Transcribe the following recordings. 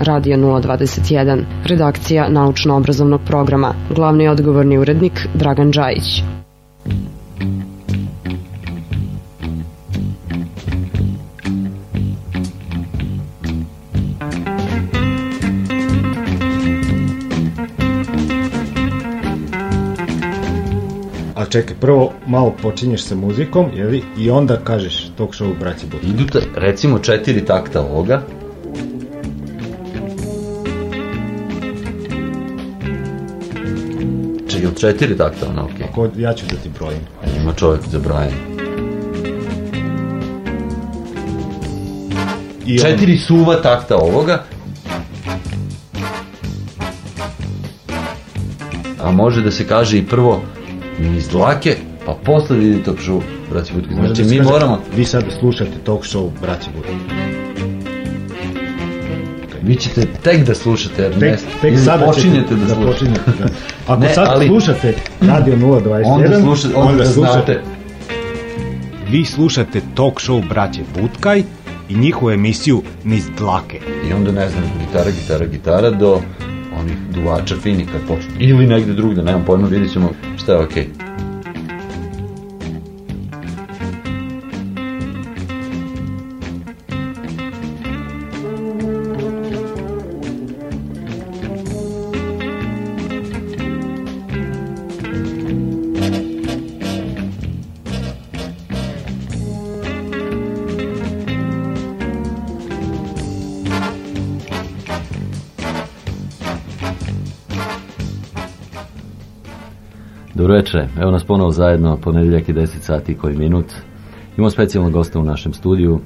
Radio 021, redakcija naučno-obrazovnog programa, glavni odgovorni urednik Dragan Đajić. A čekaj, prvo malo počinješ sa muzikom, jeli, i onda kažeš talk show braći Butka. Idu ta, recimo četiri takta ovoga. Četiri takta ono, okej. Ako ja ću da ti brojim. Ima čovjek za brajanje. I on- Četiri suva takta ovoga. A može da se kaže i prvo niz dlake, pa posle vidi talk show, braći Butki. Može Znači da se mi kaže, moramo, Vi sad slušate talk show braći Butka. Vi ćete tek da slušate, jer ne, Tek, tek ili sada počinjete ćete da, slušate. počinjete, da. Ako Ne, sad ali- slušate Radio 021, Onda slušate, onda, znate. Vi slušate talk show braće Butkaj i njihovu emisiju Niz dlake. I onda ne znam, gitara, gitara, gitara do onih duvača fini kad počne. Ili negde drugde, nemam pojma, vidjet ćemo šta je okej. Dobro večer, evo nas ponovo zajedno, ponedjeljak i 10 sati koji minut. Imamo specijalnog gosta u našem studiju.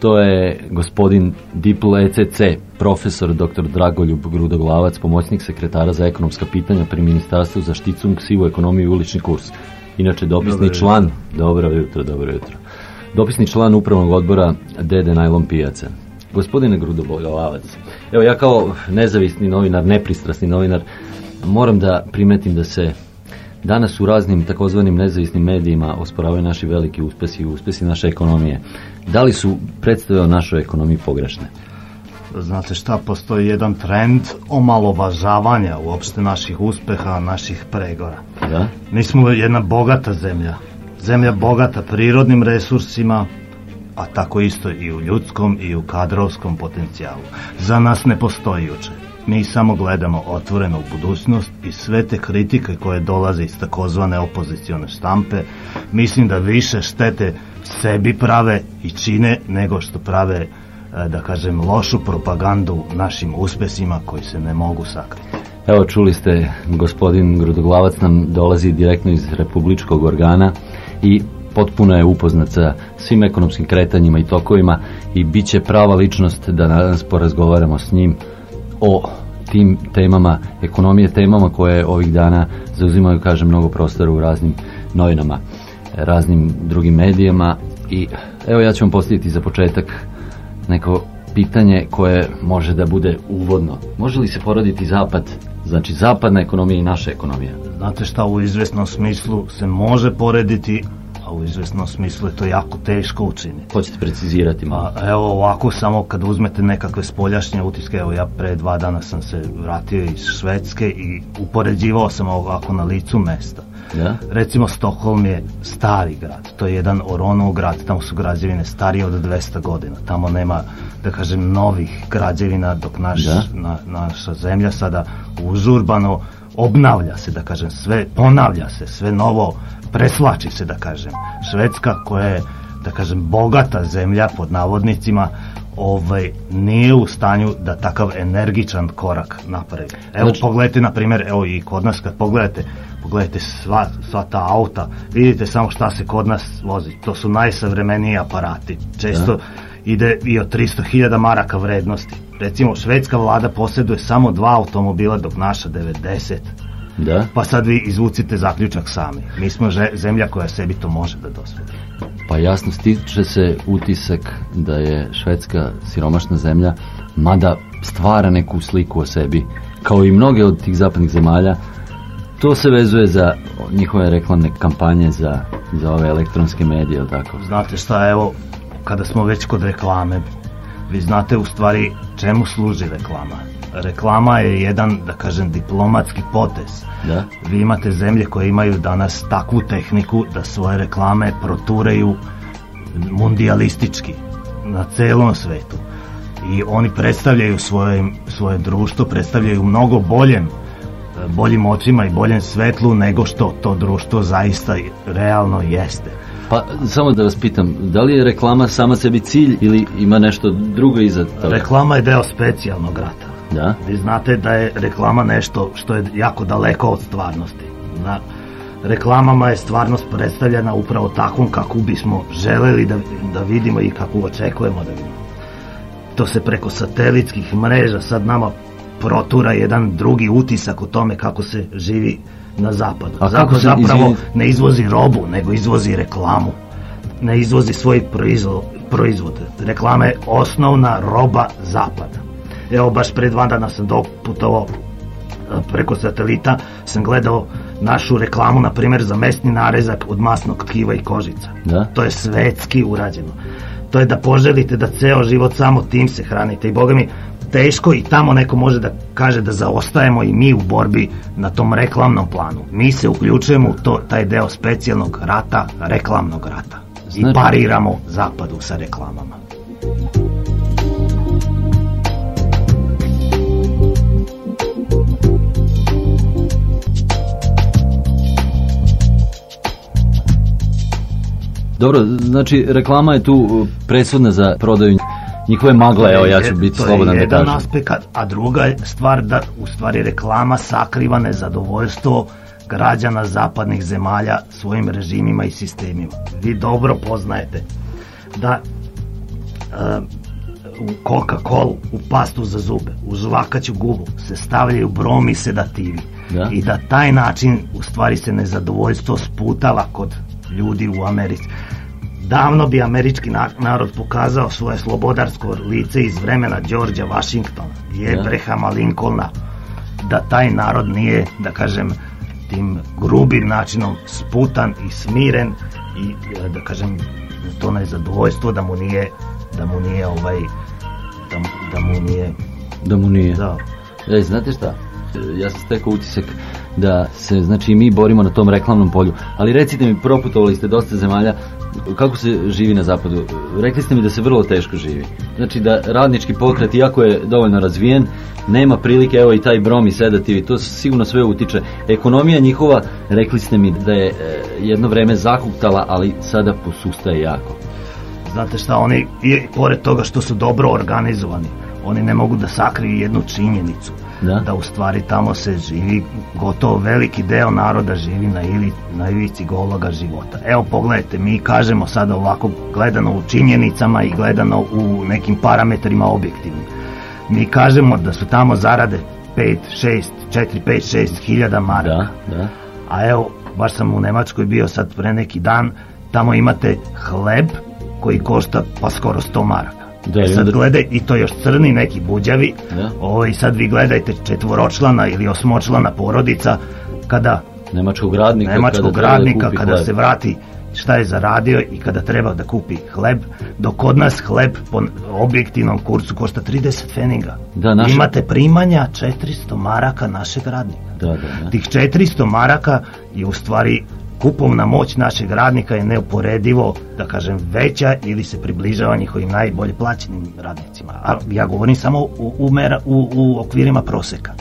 To je gospodin Dipl ECC, profesor dr. Dragoljub Grudoglavac, pomoćnik sekretara za ekonomska pitanja pri Ministarstvu za šticung, sivu ekonomiju i ulični kurs. Inače, dopisni član, dobro jutro, dobro jutro. Dopisni član upravnog odbora Dede Najlon Pijaca. Gospodine Grudoglavac, evo ja kao nezavisni novinar, nepristrasni novinar, moram da primetim da se Danas u raznim takozvanim nezavisnim medijima osporavaju naši veliki uspesi i uspesi naše ekonomije. Da li su predstave o našoj ekonomiji pogrešne? Znate šta, postoji jedan trend omalovažavanja uopšte naših uspeha, naših pregora. Da? Mi smo jedna bogata zemlja. Zemlja bogata prirodnim resursima, a tako isto i u ljudskom i u kadrovskom potencijalu. Za nas ne postoji. Mi samo gledamo otvoreno u budućnost i sve te kritike koje dolaze iz takozvane opozicione štampe, mislim da više štete sebi prave i čine nego što prave e, da kažem lošu propagandu našim uspesima koji se ne mogu sakriti. Evo čuli ste, gospodin Grudoglavac nam dolazi direktno iz republičkog organa i potpuno je upoznat sa svim ekonomskim kretanjima i tokovima i bit će prava ličnost da danas porazgovaramo s njim o tim temama, ekonomije temama koje ovih dana zauzimaju, kažem, mnogo prostora u raznim novinama, raznim drugim medijama i evo ja ću vam postaviti za početak neko pitanje koje može da bude uvodno. Može li se poraditi zapad, znači zapadna ekonomija i naša ekonomija? Znate šta, u izvesnom smislu se može porediti, a u izvesnom smislu je to jako teško učiniti. Hoćete precizirati malo? A evo ovako, samo kad uzmete nekakve spoljašnje utiske, evo ja pre dva dana sam se vratio iz Švedske i upoređivao sam ovako na licu mesta. Da? Recimo, Stokholm je stari grad, to je jedan Oronov grad, tamo su građevine starije od 200 godina, tamo nema, da kažem, novih građevina, dok naš, Da. na, naša zemlja sada užurbano obnavlja se, da kažem, sve, ponavlja se, sve novo, preslači se, da kažem. Švedska koja je, da kažem, bogata zemlja, pod navodnicima, ovaj, nije u stanju da takav energičan korak napravi. Evo, Znači- pogledajte, na primjer, evo i kod nas, kad pogledate, pogledajte sva, sva ta auta, vidite samo šta se kod nas vozi. To su najsavremeniji aparati. Često ide i od 300.000 maraka vrednosti. Recimo, švedska vlada posjeduje samo dva automobila, dok naša 90. Da? Pa sad vi izvucite zaključak sami. Mi smo že- zemlja koja sebi to može da dosvedi. Pa jasno stiče se utisak da je Švedska siromašna zemlja, mada stvara neku sliku o sebi, kao i mnoge od tih zapadnih zemalja, to se vezuje za njihove reklamne kampanje za, za ove elektronske medije, tako? Znate šta, evo, kada smo već kod reklame, vi znate u stvari čemu služi reklama? Reklama je jedan, da kažem, diplomatski potez. Da. Vi imate zemlje koje imaju danas takvu tehniku da svoje reklame proturaju mundialistički na celom svetu. I oni predstavljaju svoje, svoje društvo, predstavljaju mnogo boljem boljim očima i boljem svetlu nego što to društvo zaista realno jeste. Pa samo da vas pitam, da li je reklama sama sebi cilj ili ima nešto drugo iza toga? Reklama je deo specijalnog rata. Da. Vi znate da je reklama nešto što je jako daleko od stvarnosti. Na reklamama je stvarnost predstavljena upravo takvom kako bismo želeli da, da vidimo i kako očekujemo da vidimo. To se preko satelitskih mreža sad nama protura jedan drugi utisak o tome kako se živi na zapadu. A Zapad kako se, zapravo ne izvozi robu, nego izvozi reklamu. Ne izvozi svoj proizvod. proizvod. Reklama je osnovna roba zapada. Evo baš pred dva dana sam doputovao e, preko satelita sam gledao našu reklamu na primjer za mesni narezak od masnog tkiva i kožica. Da. To je svetski urađeno. To je da poželite da ceo život samo tim se hranite i boga mi teško i tamo neko može da kaže da zaostajemo i mi u borbi na tom reklamnom planu. Mi se uključujemo u to, taj deo specijalnog rata, reklamnog rata. I Znači- pariramo zapadu sa reklamama. Dobro, znači reklama je tu uh, presudna za prodaju njihove magle, evo ja ću biti To je slobodan da jedan aspekt, a druga je stvar da u stvari reklama sakriva nezadovoljstvo građana zapadnih zemalja svojim režimima i sistemima. Vi dobro poznajete da e, u Coca-Cola, u pastu za zube, u žvakaću gumu se stavljaju brom i sedativi. Da. I da taj način u stvari se nezadovoljstvo sputava kod ljudi u Americi. Davno bi američki na- narod pokazao svoje slobodarsko lice iz vremena Đorđa Washingtona i. Abrahama Lincolna da taj narod nije, da kažem, tim grubim načinom sputan i smiren i e, da kažem to nezadovoljstvo da mu nije da mu nije ovaj da, da mu nije Da mu nije. da, Ej, znate šta? E, Ja sam stekao utisak da se, znači, mi borimo na tom reklamnom polju. Ali recite mi, proputovali ste dosta zemalja, kako se živi na zapadu? Rekli ste mi da se vrlo teško živi. Znači da radnički pokret, iako je dovoljno razvijen, nema prilike, evo i taj brom i sedativi, to sigurno sve utiče. Ekonomija njihova, rekli ste mi da je e, jedno vreme zakuktala, ali sada posustaje jako. Znate šta, oni, pored toga što su dobro organizovani, oni ne mogu da sakriju jednu činjenicu. Da. u stvari tamo se živi, gotovo veliki deo naroda živi na, ili, na ivici gologa života. Evo pogledajte, mi kažemo sada ovako gledano u činjenicama i gledano u nekim parametrima objektivnim. Mi kažemo da su tamo zarade 5, 6, 4, 5, 6 hiljada maraka. Da, da. A evo, baš sam u Nemačkoj bio sad pre neki dan, tamo imate hleb koji košta pa skoro 100 maraka. Da, e sad gledaj, i to još crni neki buđavi, Da. ovo i sad vi gledajte četvoročlana ili osmočlana porodica, kada Nemačkog radnika, nemačkog kada da radnika, kupi kada se vrati šta je zaradio i kada treba da kupi hleb, dok kod nas hleb po objektivnom kursu košta 30 feninga. Da, naše- Imate primanja 400 maraka našeg radnika. Da, da, da. Tih 400 maraka je u stvari kupovna moć našeg radnika je neuporedivo, da kažem, veća ili se približava njihovim najbolje plaćenim radnicima. A ja govorim samo u, u, mera, u, u okvirima proseka.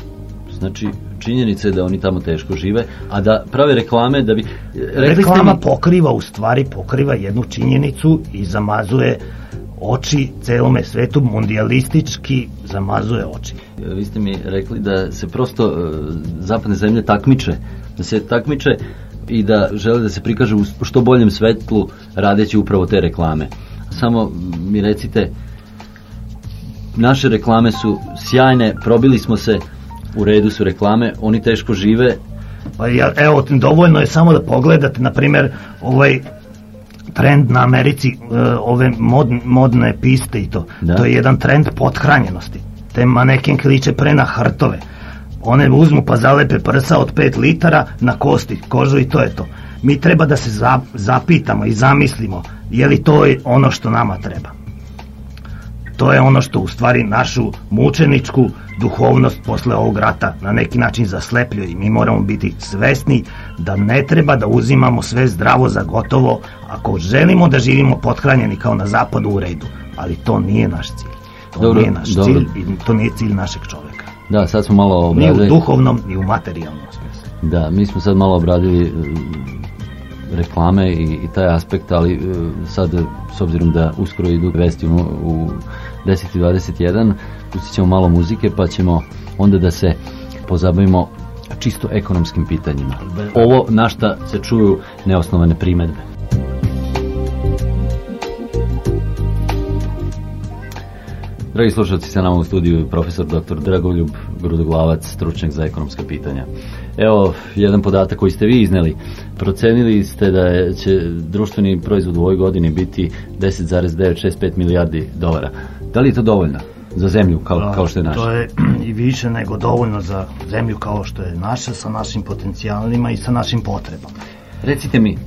Znači, činjenica je da oni tamo teško žive, a da prave reklame da bi... Ste Reklama mi, pokriva, u stvari pokriva jednu činjenicu i zamazuje oči celome svetu, mundialistički zamazuje oči. vi ste mi rekli da se prosto e, zapadne zemlje takmiče, da se takmiče i da žele da se prikažu u što boljem svetlu radeći upravo te reklame. Samo mi recite, naše reklame su sjajne, probili smo se, u redu su reklame, oni teško žive, Pa ja, evo, dovoljno je samo da pogledate, na primjer, ovaj trend na Americi, e, ove mod, modne piste i to. Da. To je jedan trend pothranjenosti. Te manekenke liče pre na hrtove. One uzmu pa zalepe prsa od 5 litara na kosti, kožu i to je to. Mi treba da se za- zapitamo i zamislimo je li to ono što nama treba. to je ono što u stvari našu mučeničku duhovnost posle ovog rata na neki način zaslepljuje i mi moramo biti svesni da ne treba da uzimamo sve zdravo za gotovo ako želimo da živimo pothranjeni kao na zapadu u redu, ali to nije naš cilj. To Dobro, nije naš dobro. cilj i to nije cilj našeg čoveka. Da, sad smo malo Ni u obradili. duhovnom, ni u materijalnom smislu. Da, mi smo sad malo obradili e, reklame i, i taj aspekt, ali e, sad e, s obzirom da uskoro idu vesti u, u 10.21, pustit ćemo malo muzike pa ćemo onda da se pozabavimo čisto ekonomskim pitanjima. Ovo na šta se čuju neosnovane primedbe. Dragi slušalci, sa nama u studiju profesor dr. Dragoljub Grudoglavac, stručnjak za ekonomska pitanja. Evo, jedan podatak koji ste vi izneli. Procenili ste da će društveni proizvod u ovoj godini biti 10,965 milijardi dolara. Da li je to dovoljno za zemlju kao, kao što je naša? To je i više nego dovoljno za zemlju kao što je naša sa našim potencijalima i sa našim potrebama. Recite mi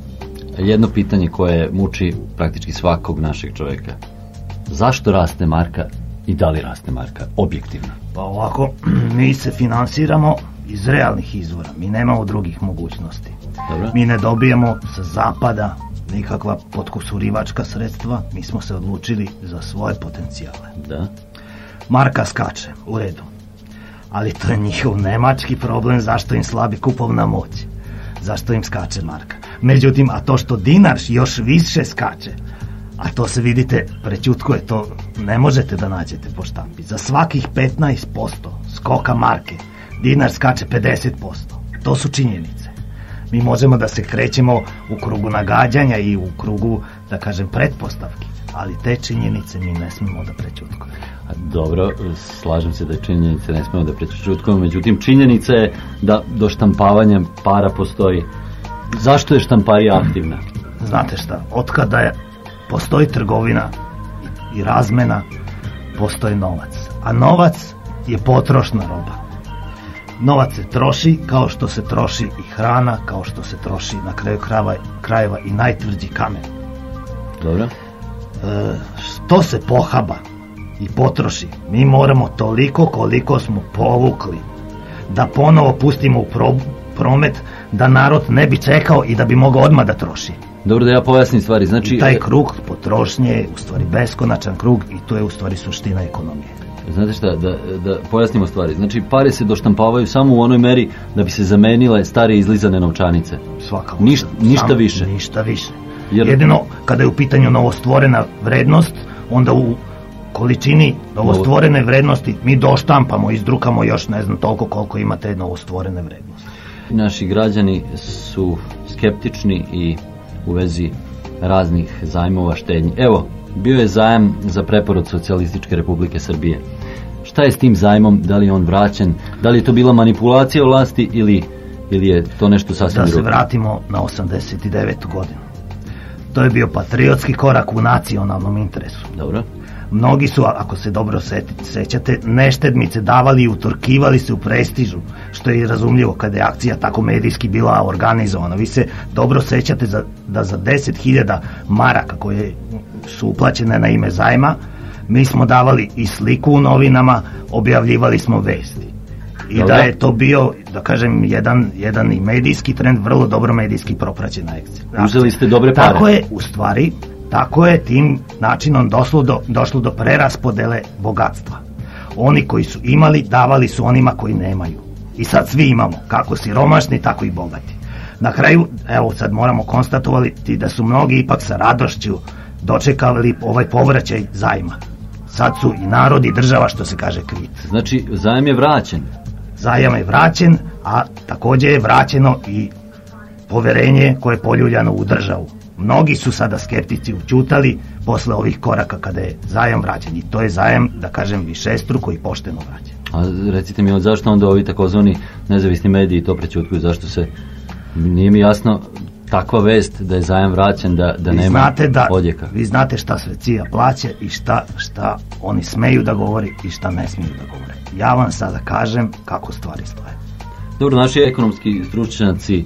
jedno pitanje koje muči praktički svakog našeg čoveka. Zašto raste marka i da li raste marka? Objektivno. Pa ovako, mi se finansiramo iz realnih izvora, mi nemamo drugih mogućnosti. Dobro? Mi ne dobijemo sa zapada nikakva potkusurivačka sredstva, mi smo se odlučili za svoje potencijale. Da. Marka skače, u redu. Ali to je njihov nemački problem zašto im slabi kupovna moć. Zašto im skače marka. Međutim, a to što dinar još više skače, a to se vidite, prećutkuje, to ne možete da nađete po štampi. Za svakih 15% skoka marke, dinar skače 50%. To su činjenice. Mi možemo da se krećemo u krugu nagađanja i u krugu, da kažem, pretpostavki. Ali te činjenice mi ne smemo da prećutkujemo. A Dobro, slažem se da činjenice ne smemo da prečutkujemo, međutim činjenica je da do štampavanja para postoji. Zašto je štamparija aktivna? Znate šta, otkada je, postoji trgovina i, razmena, postoji novac. A novac je potrošna roba. Novac se troši kao što se troši i hrana, kao što se troši na kraju krajeva, krajeva i najtvrđi kamen. Dobro? E, što se pohaba i potroši, mi moramo toliko koliko smo povukli da ponovo pustimo u pro- promet da narod ne bi čekao i da bi mogao odmah da troši. Dobro da ja pojasnim stvari. Znači, I taj krug potrošnje je u stvari beskonačan krug i to je u stvari suština ekonomije. Znate šta, da, da pojasnimo stvari. Znači, pare se doštampavaju samo u onoj meri da bi se zamenile stare izlizane novčanice. Svakako. Ništa- ništa Samo više. Ništa više. Jer- Jedino kada je u pitanju novostvorena vrednost, onda u količini novostvorene vrednosti mi doštampamo, izdrukamo još ne znam toliko koliko ima te novostvorene vrednosti. Naši građani su skeptični i u vezi raznih zajmova štednji. Evo, bio je zajam za preporod Socijalističke republike Srbije. Šta je s tim zajmom? Da li je on vraćen? Da li je to bila manipulacija vlasti ili, ili je to nešto sasvim Da se vratimo na 89. godinu. To je bio patriotski korak u nacionalnom interesu. Dobro. Mnogi su, ako se dobro sećate, neštedmice davali i utorkivali se u prestižu, što je razumljivo kada je akcija tako medijski bila organizovana. Vi se dobro sećate za, da za 10.000 maraka koje su uplaćene na ime zajma, mi smo davali i sliku u novinama, objavljivali smo vesti. I Dobro. da je to bio, da kažem, jedan, jedan i medijski trend, vrlo dobro medijski propraćena akcija. Uzeli ste dobre pare. Tako je, u stvari, tako je tim načinom došlo do, došlo do preraspodele bogatstva. Oni koji su imali, davali su onima koji nemaju. I sad svi imamo, kako siromašni, tako i bogati. Na kraju, evo sad moramo konstatovati da su mnogi ipak sa radošću dočekali ovaj povraćaj zajma. Sad su i narod i država, što se kaže, krit. Znači, zajam je vraćen. Zajam je vraćen, a također je vraćeno i poverenje koje je poljuljano u državu. Mnogi su sada skeptici učutali posle ovih koraka kada je zajam vraćen i to je zajam, da kažem, višestruko i pošteno vraćen. A recite mi, od zašto onda ovi takozvani nezavisni mediji to prećutkuju? Zašto se... Nije mi jasno takva vest da je zajam vraćen, da, da vi nema znate da, odjeka. vi znate šta sve cija plaća i šta, šta oni smeju da govori i šta ne smiju da govore. Ja vam sada kažem kako stvari stoje. Dobro, naši ekonomski stručnjaci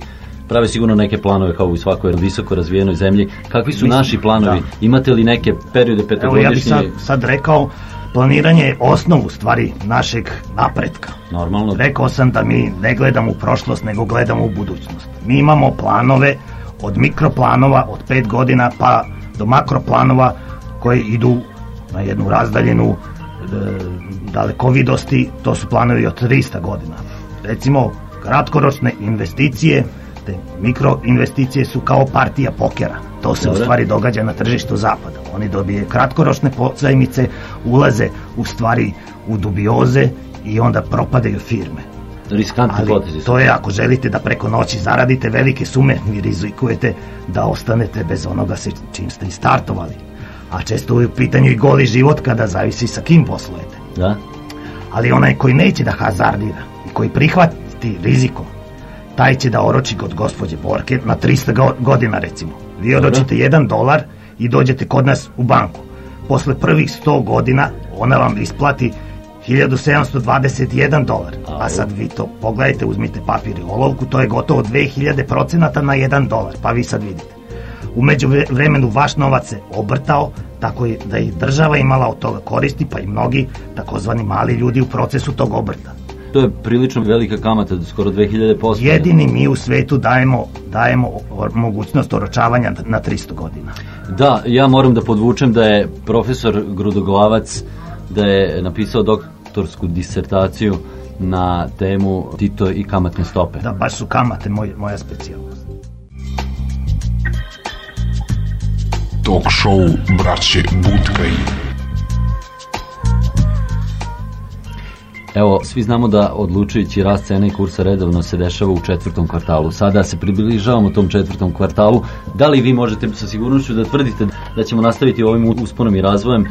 prave sigurno neke planove kao u svakoj visoko razvijenoj zemlji. Kakvi su Mislim, naši planovi? da. Imate li neke periode Evo ja bih petogodišnje? sad, sad rekao, planiranje je osnov u stvari našeg napretka. Normalno. Rekao sam da mi ne gledamo u prošlost, nego gledamo u budućnost. Mi imamo planove od mikroplanova od pet godina pa do makroplanova koji idu na jednu razdaljenu e, dalekovidosti, to su planovi od 300 godina. Recimo, kratkoročne investicije, te mikroinvesticije su kao partija pokera. To se u Dobro. stvari događa na tržištu zapada. Oni dobije kratkoročne pozajmice, ulaze u stvari u dubioze i onda propadaju firme. Riskantni potezi to je ako želite da preko noći zaradite velike sume, vi rizikujete da ostanete bez onoga se čim ste i startovali. A često je u pitanju i goli život kada zavisi sa kim poslujete. Da? Ali onaj koji neće da hazardira i koji prihvati rizikom, taj će da oroči kod gospođe Borke na 300 go- godina recimo. Vi oročite jedan dolar i dođete kod nas u banku. Posle prvih 100 godina ona vam isplati 1721 dolar. A sad vi to pogledajte, uzmite papir i olovku, to je gotovo 2000 procenata na 1 dolar. Pa vi sad vidite. U međuvremenu vaš novac se obrtao, tako je da i država imala od toga koristi, pa i mnogi takozvani mali ljudi u procesu tog obrta. To je prilično velika kamata, skoro 2000%. Jedini mi u svetu dajemo, dajemo mogućnost oročavanja na 300 godina. Da, ja moram da podvučem da je profesor Grudoglavac da je napisao doktorsku disertaciju na temu Tito i kamatne stope. Da, baš su kamate moj, moja specijalnost. Talk show braće Butkaj. Evo, svi znamo da odlučujući rast cena i kursa redovno se dešava u četvrtom kvartalu. Sada se približavamo tom četvrtom kvartalu. Da li vi možete sa sigurnošću da tvrdite da ćemo nastaviti ovim usponom i razvojem?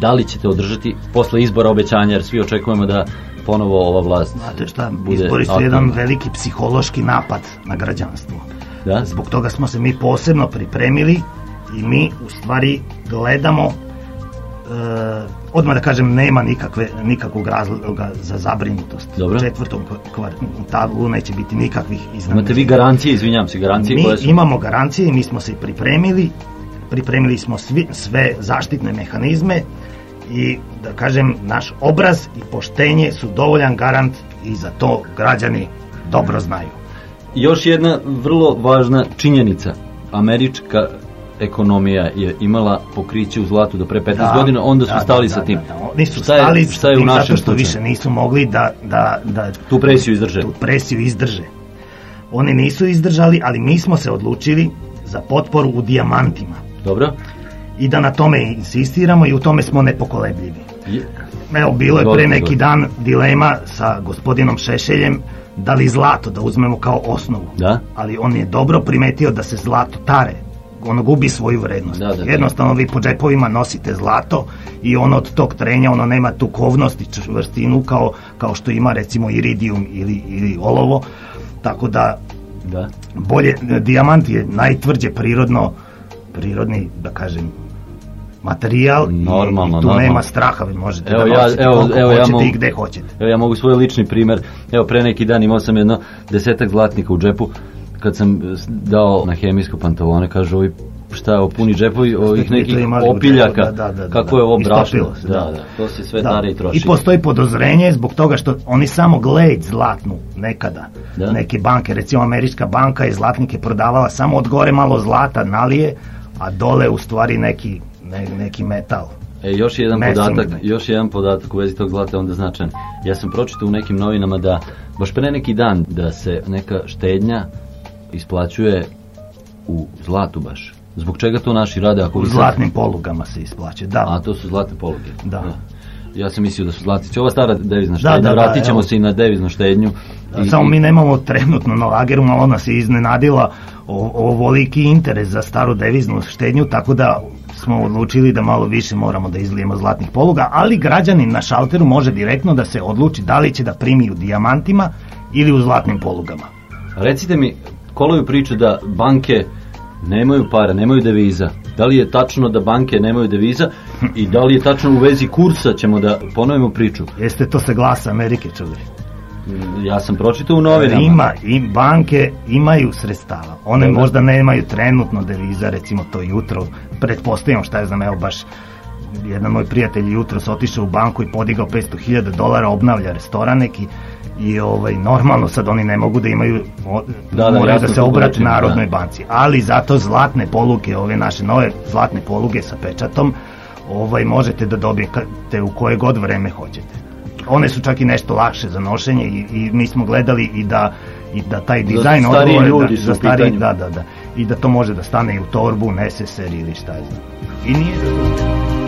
Da li ćete održati posle izbora obećanja, jer svi očekujemo da ponovo ova vlast Znate šta, bude izbori su jedan veliki psihološki napad na građanstvo. Da? Zbog toga smo se mi posebno pripremili i mi u stvari gledamo e, odmah da kažem nema nikakve, nikakvog razloga za zabrinutost. Dobro. U četvrtom kvartalu neće biti nikakvih iznenađenja. Imate vi garancije, izvinjam se, garancije Mi koje su... imamo garancije mi smo se pripremili. Pripremili smo svi, sve zaštitne mehanizme i da kažem naš obraz i poštenje su dovoljan garant i za to građani dobro znaju. Još jedna vrlo važna činjenica. Američka ekonomija je imala pokriće u zlatu do pre 15 godina, onda su da, stali da, sa da, tim. da, Oni su Šta je- stali šta je u našem zato što slučaju? više nisu mogli da, da, da Tu presiju izdrže. tu presiju izdrže. Oni nisu izdržali, ali mi smo se odlučili za potporu u dijamantima Dobro? i da na tome insistiramo i u tome smo nepokolebljivi. Evo, bilo je pre neki dan dilema sa gospodinom Šešeljem da li zlato da uzmemo kao osnovu. Da? Ali on je dobro primetio da se zlato tare. Ono gubi svoju vrednost. Da, da. Jednostavno vi po džepovima nosite zlato i ono od tog trenja ono nema tu kovnost i čvrstinu kao, kao što ima recimo iridijum ili, ili olovo. Tako da Da. bolje, dijamant je najtvrđe prirodno, prirodni, da kažem, materijal Normalno, i tu normalno. nema straha, vi možete Evo da ja- evo- evo ja mogu- i gde hoćete. Evo ja mogu svoj lični primer. Evo pre neki dan imao sam jedno desetak zlatnika u džepu. Kad sam dao na hemijsko pantalone, kaže ovi šta je ovo puni džepovi ovih nekih opiljaka. da, da, da, Kako je ovo brašno? se, Da, da. To se sve Da. i troši. I postoji podozrenje zbog toga što oni samo gled zlatnu nekada. Da. Neke banke, recimo američka banka je zlatnike prodavala samo od gore malo zlata nalije, a dole u stvari neki, ne, neki metal. E, još jedan podatak, još jedan podatak u vezi tog zlata onda značajan. Ja sam pročitao u nekim novinama da baš pre neki dan da se neka štednja isplaćuje u zlatu baš. Zbog čega to naši rade ako U sad- zlatnim polugama se isplaće, da. A to su zlatne poluge. Da. Ja sam mislio da su zlatice. Ova stara devizna Da, štednja, da, da, vratit ćemo evo. se i na deviznu štednju. I- Samo mi nemamo trenutno na lageru, malo nas je iznenadila o- ovoliki interes za staru deviznu štednju, tako da smo odlučili da malo više moramo da izlijemo zlatnih poluga, ali građanin na šalteru može direktno da se odluči da li će da primi u dijamantima ili u zlatnim polugama. Recite mi, koloju priču da banke nemaju para, nemaju deviza. Da li je tačno da banke nemaju deviza i da li je tačno u vezi kursa ćemo da ponovimo priču? Jeste to se glasa Amerike? Mm, Ja sam pročitao u novinama. Ima, i banke imaju sredstava. One Dobro. možda nemaju trenutno deviza, recimo to jutro, pretpostavljam šta je znam, evo baš jedan moj prijatelj jutros otišao u banku i podigao 500.000 dolara, obnavlja restoran neki i ovaj normalno sad oni ne mogu da imaju Da, da, moraju da se obrate Narodnoj da. banci, ali zato zlatne poluge, ove naše nove zlatne poluge sa pečatom, ovaj možete da dobijete u koje god vreme hoćete. One su čak i nešto lakše za nošenje i, i mi smo gledali i da i da taj dizajn odgovore ljudi da, su za pitanju. da, da, da. I da to može da stane i u torbu, neseser ili šta je znam. I nije da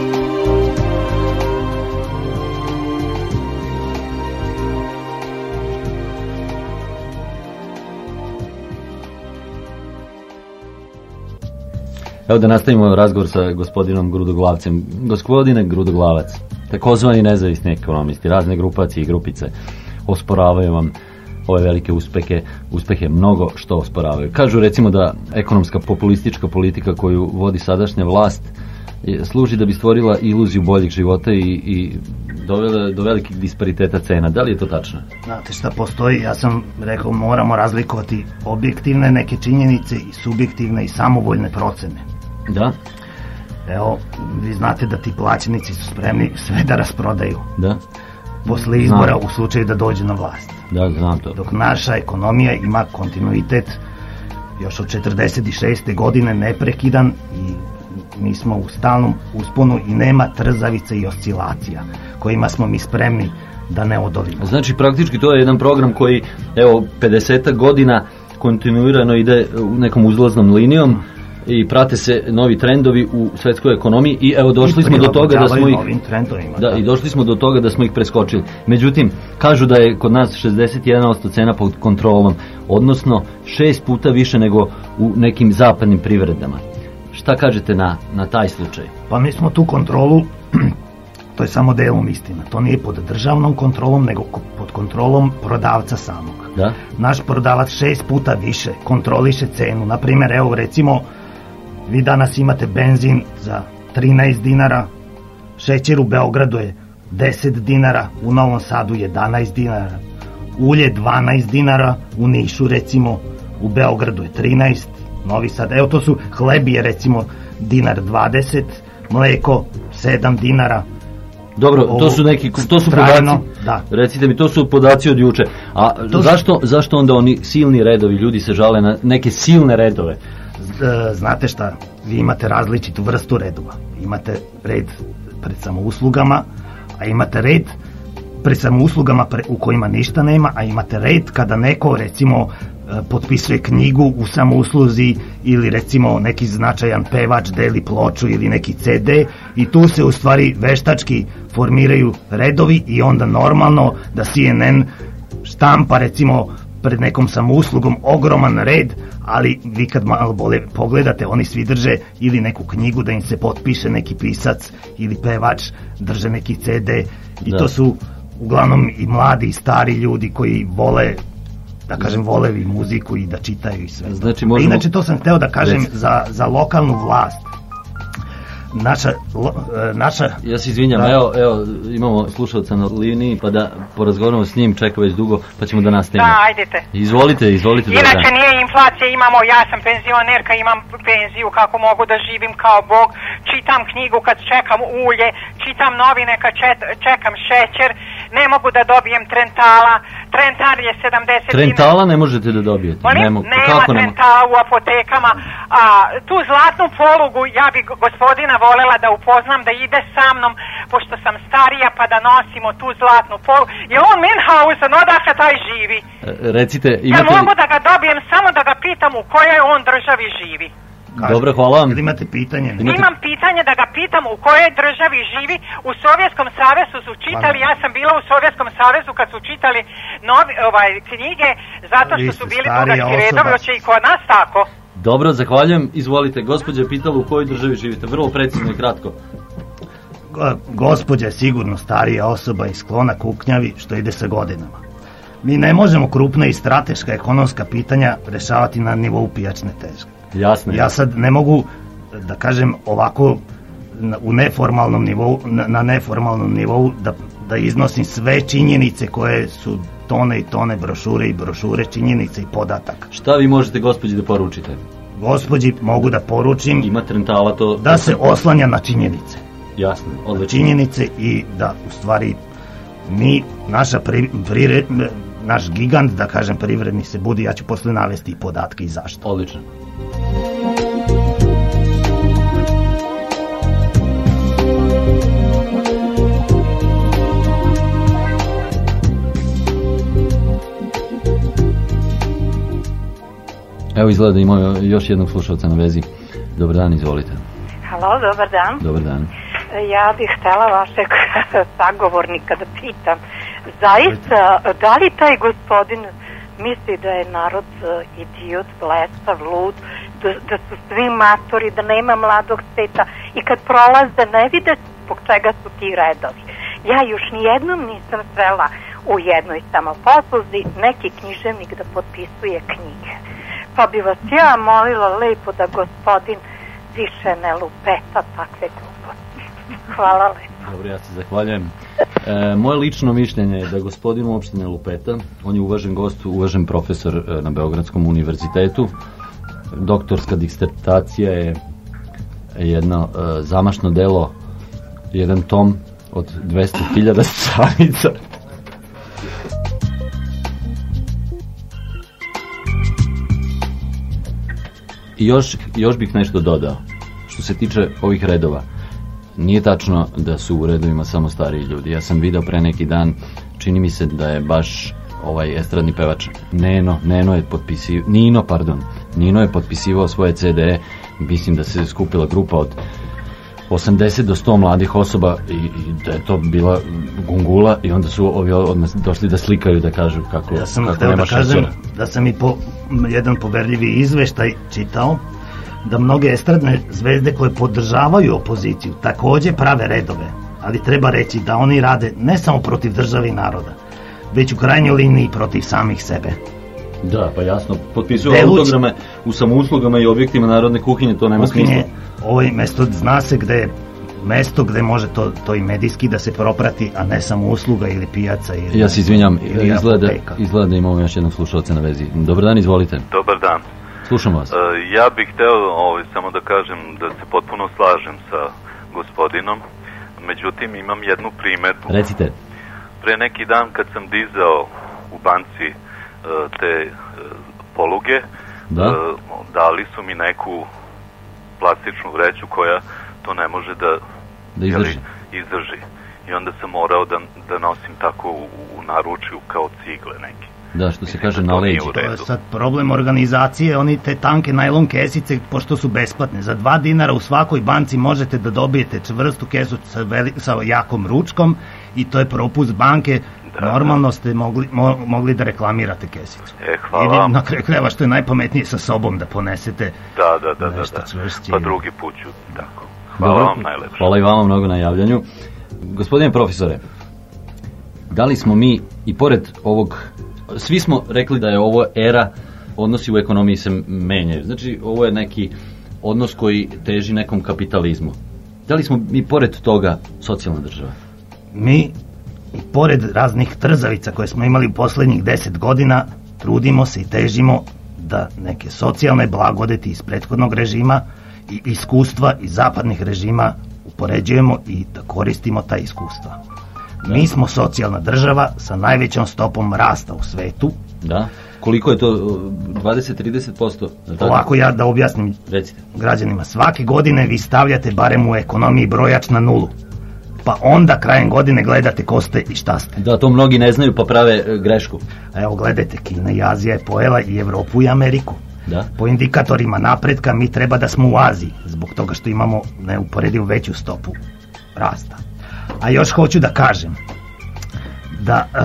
Evo da nastavimo razgovor sa gospodinom Grudoglavcem. Gospodine Grudoglavac, takozvani nezavisni ekonomisti, razne grupacije i grupice osporavaju vam ove velike uspehe, uspehe mnogo što osporavaju. Kažu recimo da ekonomska populistička politika koju vodi sadašnja vlast služi da bi stvorila iluziju boljeg života i, i dovela do velikih dispariteta cena. Da li je to tačno? Znate šta postoji, ja sam rekao moramo razlikovati objektivne neke činjenice i subjektivne i samovoljne procene. Da, Evo, vi znate da ti plaćenici su spremni sve da rasprodaju da, posle izbora Znam. u slučaju da dođe na vlast. da, znam to. Dok naša ekonomija ima kontinuitet još od 46. godine neprekidan i mi smo u stalnom usponu i nema trzavice i oscilacija kojima smo mi spremni da ne odolimo. Znači praktički to je jedan program koji evo 50 godina kontinuirano ide u nekom uzlaznom linijom i prate se novi trendovi u svetskoj ekonomiji i evo došli smo do toga da smo ih trendovima. da, i došli smo do toga da smo ih preskočili. Međutim, kažu da je kod nas 61% cena pod kontrolom, odnosno šest puta više nego u nekim zapadnim privredama. Šta kažete na, na taj slučaj? Pa mi smo tu kontrolu, to je samo delom istina, to nije pod državnom kontrolom, nego pod kontrolom prodavca samog. Da? Naš prodavac šest puta više kontroliše cenu. Na primjer, evo recimo, vi danas imate benzin za 13 dinara, šećer u Beogradu je 10 dinara, u Novom Sadu 11 dinara, ulje 12 dinara, u Nišu recimo, u Beogradu je 13, Novi Sad, evo to su hleb je recimo dinar 20, mleko 7 dinara, Dobro, to Ovo su neki to su trajno, podaci. da. Recite mi, to su podaci od juče. A To su- zašto zašto onda oni silni redovi, ljudi se žale na neke silne redove? Znate šta, vi imate različitu vrstu redova. Imate red pred samouslugama, a imate red pred samouslugama pre, u kojima ništa nema, a imate red kada neko recimo e, potpisuje knjigu u samousluzi ili recimo neki značajan pevač deli ploču ili neki CD i tu se u stvari veštački formiraju redovi i onda normalno da CNN štampa recimo pred nekom samouslugom ogroman red, ali vi kad malo bolje pogledate, oni svi drže ili neku knjigu da im se potpiše neki pisac ili pevač, drže neki CD i Da. to su uglavnom i mladi i stari ljudi koji vole da kažem vole i muziku i da čitaju i sve. Znači, možemo- Inače to sam hteo da kažem Reci. za, za lokalnu vlast. Naša, e, naša Ja se izvinjam, Da. evo, evo, imamo slušalca na liniji, pa da porazgovaramo s njim, čeka već dugo, pa ćemo da nastavimo. Da, ajdete. Izvolite, izvolite. Inače dan. nije inflacija, imamo, ja sam penzionerka, imam penziju kako mogu da živim kao Bog, čitam knjigu kad čekam ulje, čitam novine kad čet- čekam šećer, ne mogu da dobijem trentala, trentar je 70 dinara. Trentala ne možete da dobijete. Molim, Ne mogu. Nema Kako nema? trentala u apotekama, a tu zlatnu polugu ja bi gospodina volela da upoznam da ide sa mnom, pošto sam starija pa da nosimo tu zlatnu polugu. Je on Minhausen, odakle taj živi? E, Recite, Ja imate li... mogu da ga dobijem samo da ga pitam u kojoj on državi živi. Dobro, hvala vam. Jel imate pitanje? Imate- Imam pitanje da ga pitam u kojoj državi živi. U Sovjetskom savezu su čitali, ja sam bila u Sovjetskom savezu kad su čitali novi, ovaj, knjige, zato što su bili osoba. redovi, hoće i kod nas tako. Dobro, zahvaljujem. Izvolite, gospođa je pitala u kojoj državi živite. Vrlo precizno i kratko. Go- Gospođa je sigurno starija osoba i sklona kuknjavi što ide sa godinama. Mi ne možemo krupna i strateška ekonomska pitanja rešavati na nivou pijačne teške. Jasno. Ja sad ne mogu da kažem ovako na- u neformalnom nivou, na, neformalnom nivou da, da iznosim sve činjenice koje su tone i tone brošure i brošure činjenice i podataka. Šta vi možete gospođi da poručite? Gospođi mogu da poručim Ima trentala to... da se oslanja na činjenice. Jasno, odlično. činjenice i da u stvari mi, naša pri, prire- naš gigant, da kažem, privredni se budi, ja ću posle navesti i podatke i zašto. Odlično. Evo izgleda da imamo još jednog slušalca na vezi. Dobar dan, izvolite. Halo, dobar dan. Dobar dan. Ja bih htela vašeg sagovornika da pitam. Zaista, da li taj gospodin misli da je narod e, idiot, blesav, lud, da, da su svi matori, da nema mladog sveta i kad prolaze ne vide zbog čega su ti redovi. Ja još nijednom nisam srela u jednoj samoposluzi neki književnik da potpisuje knjige. Pa bi vas ja molila lepo da gospodin više ne lupeta takve gluposti. Hvala lepo. Dobro, ja se zahvaljujem. E, moje lično mišljenje je da gospodin uopšte ne lupeta. On je uvažen gost, uvažen profesor e, na Beogradskom univerzitetu. Doktorska disertacija je jedno e, zamašno delo, jedan tom od 200.000 stranica. I još, još bih nešto dodao. Što se tiče ovih redova, nije tačno da su u redovima samo stariji ljudi. Ja sam video pre neki dan, čini mi se da je baš ovaj estradni pevač Neno, Neno je potpisivao, Nino, pardon, Nino je potpisivao svoje CD, mislim da se skupila grupa od 80 do 100 mladih osoba i, i da je to bila gungula i onda su ovi odmah došli da slikaju da kažu kako, Ja sam kako nema da kažem šećera. da sam i po jedan poverljivi izveštaj čitao da mnoge estradne zvezde koje podržavaju opoziciju takođe prave redove, ali treba reći da oni rade ne samo protiv države i naroda, već u krajnjoj liniji protiv samih sebe. Da, pa jasno, potpisuju Deluć- autograme u samouslugama i objektima narodne kuhinje, to nema Kuhinje, smisla. ovo je mesto, zna se gde je mesto gde može to, to i medijski da se proprati, a ne samo usluga ili pijaca ili, Ja se izvinjam, ili izgleda, apoteka. izgleda da imamo još jednog slušalca na vezi. Dobar dan, izvolite. Dobar dan. Slušam vas. E, Ja bih hteo ovaj, samo da kažem da se potpuno slažem sa gospodinom, međutim imam jednu primetbu. Recite. Pre neki dan kad sam dizao u banci e, te e, poluge, Da. dali su mi neku plastičnu vreću koja to ne može da, Da izdrži. jeli, izdrži. I onda sam morao da, da nosim tako u, u naručju kao cigle neki. Da, što se kaže da na leđi. To je sad problem organizacije, oni te tanke najlon kesice, pošto su besplatne. Za dva dinara u svakoj banci možete da dobijete čvrstu kesu sa, veli, sa jakom ručkom i to je propust banke. Da, Normalno ste mogli, mo, mogli da reklamirate kesicu. E, hvala Ili vam. na kraju krajeva što je najpametnije sa sobom da ponesete Da, da, da, da, nešto da. čvršće Pa drugi put ću tako. Hvala Dobro. vam najlepše. Hvala i vama mnogo na javljanju. Gospodine profesore, da li smo mi i pored ovog, svi smo rekli da je ovo era, odnosi u ekonomiji se menjaju. Znači, ovo je neki odnos koji teži nekom kapitalizmu. Da li smo mi pored toga socijalna država? mi pored raznih trzavica koje smo imali u poslednjih deset godina trudimo se i težimo da neke socijalne blagodeti iz prethodnog režima i iskustva iz zapadnih režima upoređujemo i da koristimo ta iskustva. Mi smo socijalna država sa najvećom stopom rasta u svetu. Da? Koliko je to? 20-30%? Je li tako? Ovako ja da objasnim Recite. građanima, svake godine vi stavljate barem u ekonomiji brojač na nulu. Pa onda krajem godine gledate ko ste i šta ste. Da, to mnogi ne znaju pa prave e, grešku. A Evo gledajte, Kina i Azija je pojela i Evropu i Ameriku. Da? Po indikatorima napretka mi treba da smo u Aziji, zbog toga što imamo neuporedivo veću stopu rasta. A još hoću da kažem da e,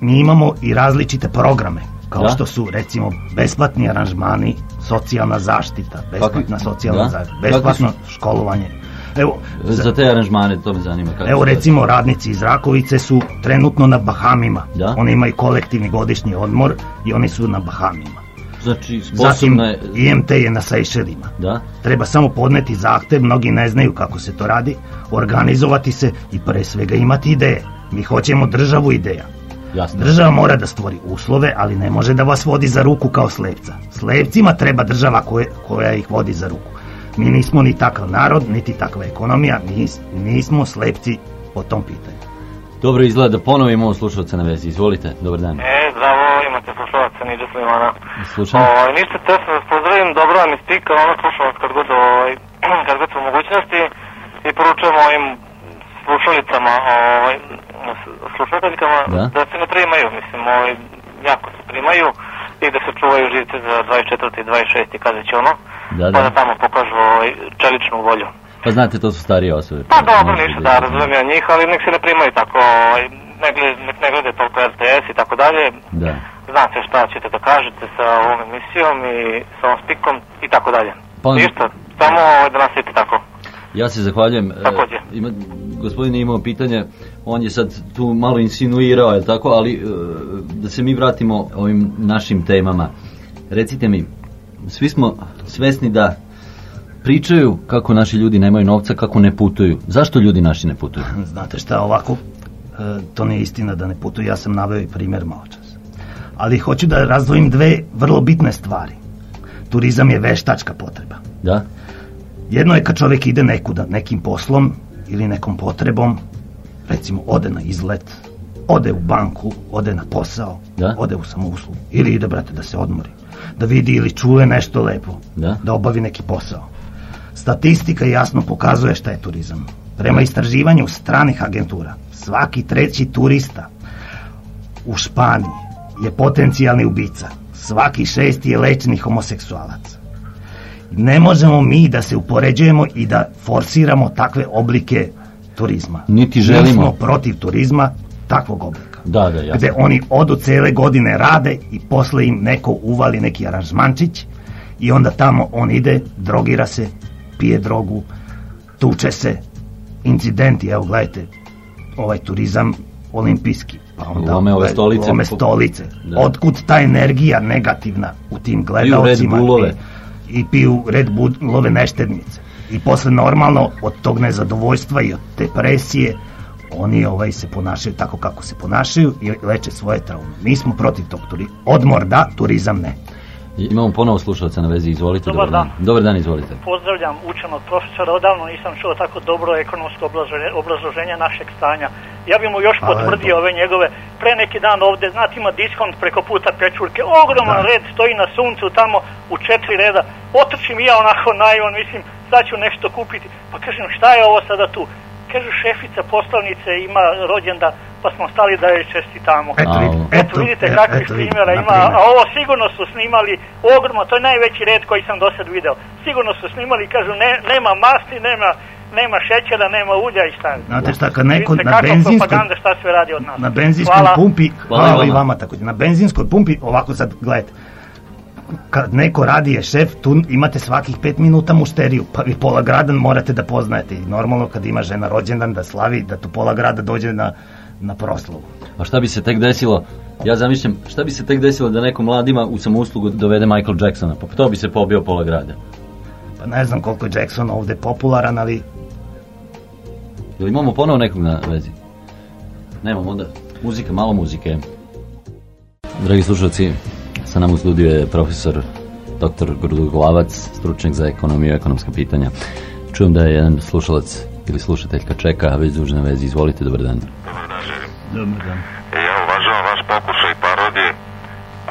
mi imamo i različite programe, kao Da? što su recimo besplatni aranžmani, socijalna zaštita, besplatna socijalna da? zaštita, besplatno školovanje. Evo, za- Za te aranžmane, to me zanima. Kako Evo recimo radnici iz Rakovice su trenutno na Bahamima. Da. Oni imaju kolektivni godišnji odmor i oni su na Bahamima. Znači, Zatim sposobna je... IMT je na Sejšelima. Da? Treba samo podneti zahtev, mnogi ne znaju kako se to radi, organizovati se i pre svega imati ideje. Mi hoćemo državu ideja. Jasno. Država mora da stvori uslove, ali ne može da vas vodi za ruku kao slepca. Slepcima treba država koje, koja ih vodi za ruku. Mi nismo ni takav narod, niti takva ekonomija, mi nismo slepci po tom pitanju. Dobro izgleda da ponovo imamo slušalca na vezi. Izvolite, dobar dan. E, zdravo, imate slušalca, Niđe Slimana. Slušam. Ovaj, ništa, te se pozdravim, dobro vam je spika, ono slušam vas kad god, ovaj, kad god su mogućnosti i poručujem ovim slušalicama, ovaj, slušateljkama, Da. da se ne primaju, mislim, ovaj, jako se primaju i da se čuvaju živce za 24. i 26. kad već ono, Da, pa da. da tamo pokažu ovaj, čeličnu volju. Pa znate, to su starije osobe. Pa dobro, ništa, da- razumijem ja njih, ali nek se ne primaju tako, ovaj, ne, gled, nek ne glede toliko RTS i tako dalje. Da. Znate šta ćete da kažete sa ovom emisijom i sa ovom spikom i tako dalje. Pa- Ništa, samo ovaj, da nastavite tako. Ja se zahvaljujem. E, Takođe. ima, gospodin je imao pitanje, on je sad tu malo insinuirao, je tako, ali e, da se mi vratimo ovim našim temama. Recite mi, svi smo svesni da pričaju kako naši ljudi nemaju novca, kako ne putuju. Zašto ljudi naši ne putuju? Znate šta, ovako, e, to nije istina da ne putuju, ja sam naveo i primjer malo čas. Ali hoću da razdvojim dve vrlo bitne stvari. Turizam je veštačka potreba. Da? Jedno je kad čovjek ide nekuda, nekim poslom ili nekom potrebom, recimo ode na izlet, ode u banku, ode na posao, Da. ode u samouslugu, ili ide, brate, da se odmori, da vidi ili čuje nešto lepo, Da. da obavi neki posao. Statistika jasno pokazuje šta je turizam. Prema istraživanju stranih agentura, svaki treći turista u Španiji je potencijalni ubica. Svaki šesti je lečni homoseksualac. Ne možemo mi da se upoređujemo i da forsiramo takve oblike turizma. Niti Mi želimo. smo protiv turizma takvog oblika. Da, da, jasno. Gde oni odu cele godine rade i posle im neko uvali neki aranžmančić i onda tamo on ide, drogira se, pije drogu, tuče se, incidenti, evo gledajte, ovaj turizam olimpijski, pa onda Lome ove stolice. lome stolice. Da. Otkud ta energija negativna u tim Red gledaocima Bullove. i, i piju Red Bullove neštednice. I posle normalno od tog nezadovoljstva i od depresije oni ovaj se ponašaju tako kako se ponašaju i leče svoje traume. Mi smo protiv tog turizma. Odmor da, turizam ne. Imamo ponovo slušalca na vezi, izvolite. Dobar dan. Dobar dan, izvolite. Pozdravljam učenog profesora, odavno nisam čuo tako dobro ekonomsko obrazloženje, obrazloženje našeg stanja. Ja bi mu još potvrdio ove njegove, pre neki dan ovde, znate ima diskont preko puta Pečurke, ogroman Da. red stoji na suncu tamo u četiri reda, otrčim ja onako naivan, mislim, sad ću nešto kupiti, pa kažem šta je ovo sada tu? Kažu šefica poslovnice ima rođendan, pa smo stali da joj čestitamo. Eto, ovo. Eto, vidite kakvih primjera ima, a ovo sigurno su snimali ogromno, to je najveći red koji sam do sad video. Sigurno su snimali, kažu, ne, nema masti, nema, nema šećera, nema ulja i šta. je. Znate šta, kad neko Vidite na benzinskoj šta sve radi od nas. na benzinskoj Hvala. pumpi, Hvala hvala, i vama također, na benzinskoj pumpi, ovako sad, gledajte, kad neko radi je šef, tu imate svakih pet minuta mušteriju, pa vi pola grada morate da poznajete i normalno kad ima žena rođendan da slavi, da tu pola grada dođe na, na proslavu. A šta bi se tek desilo? Ja zamišljam, šta bi se tek desilo da neko mladima u samouslugu dovede Michael Jacksona? Pa to bi se pobio pola grada. Pa ne znam koliko je Jackson ovde popularan, ali Jel imamo ponovo nekog na vezi? Nemamo onda. Muzika, malo muzike. Dragi slušalci, sa nama u studiju je profesor dr. Grudoglavac, stručnjak za ekonomiju i ekonomska pitanja. Čujem da je jedan slušalac ili slušateljka čeka, a već duže na vezi. Izvolite, dobar dan. Dobar dan, želim. Dobar dan. E, ja uvažavam vaš pokušaj parodije,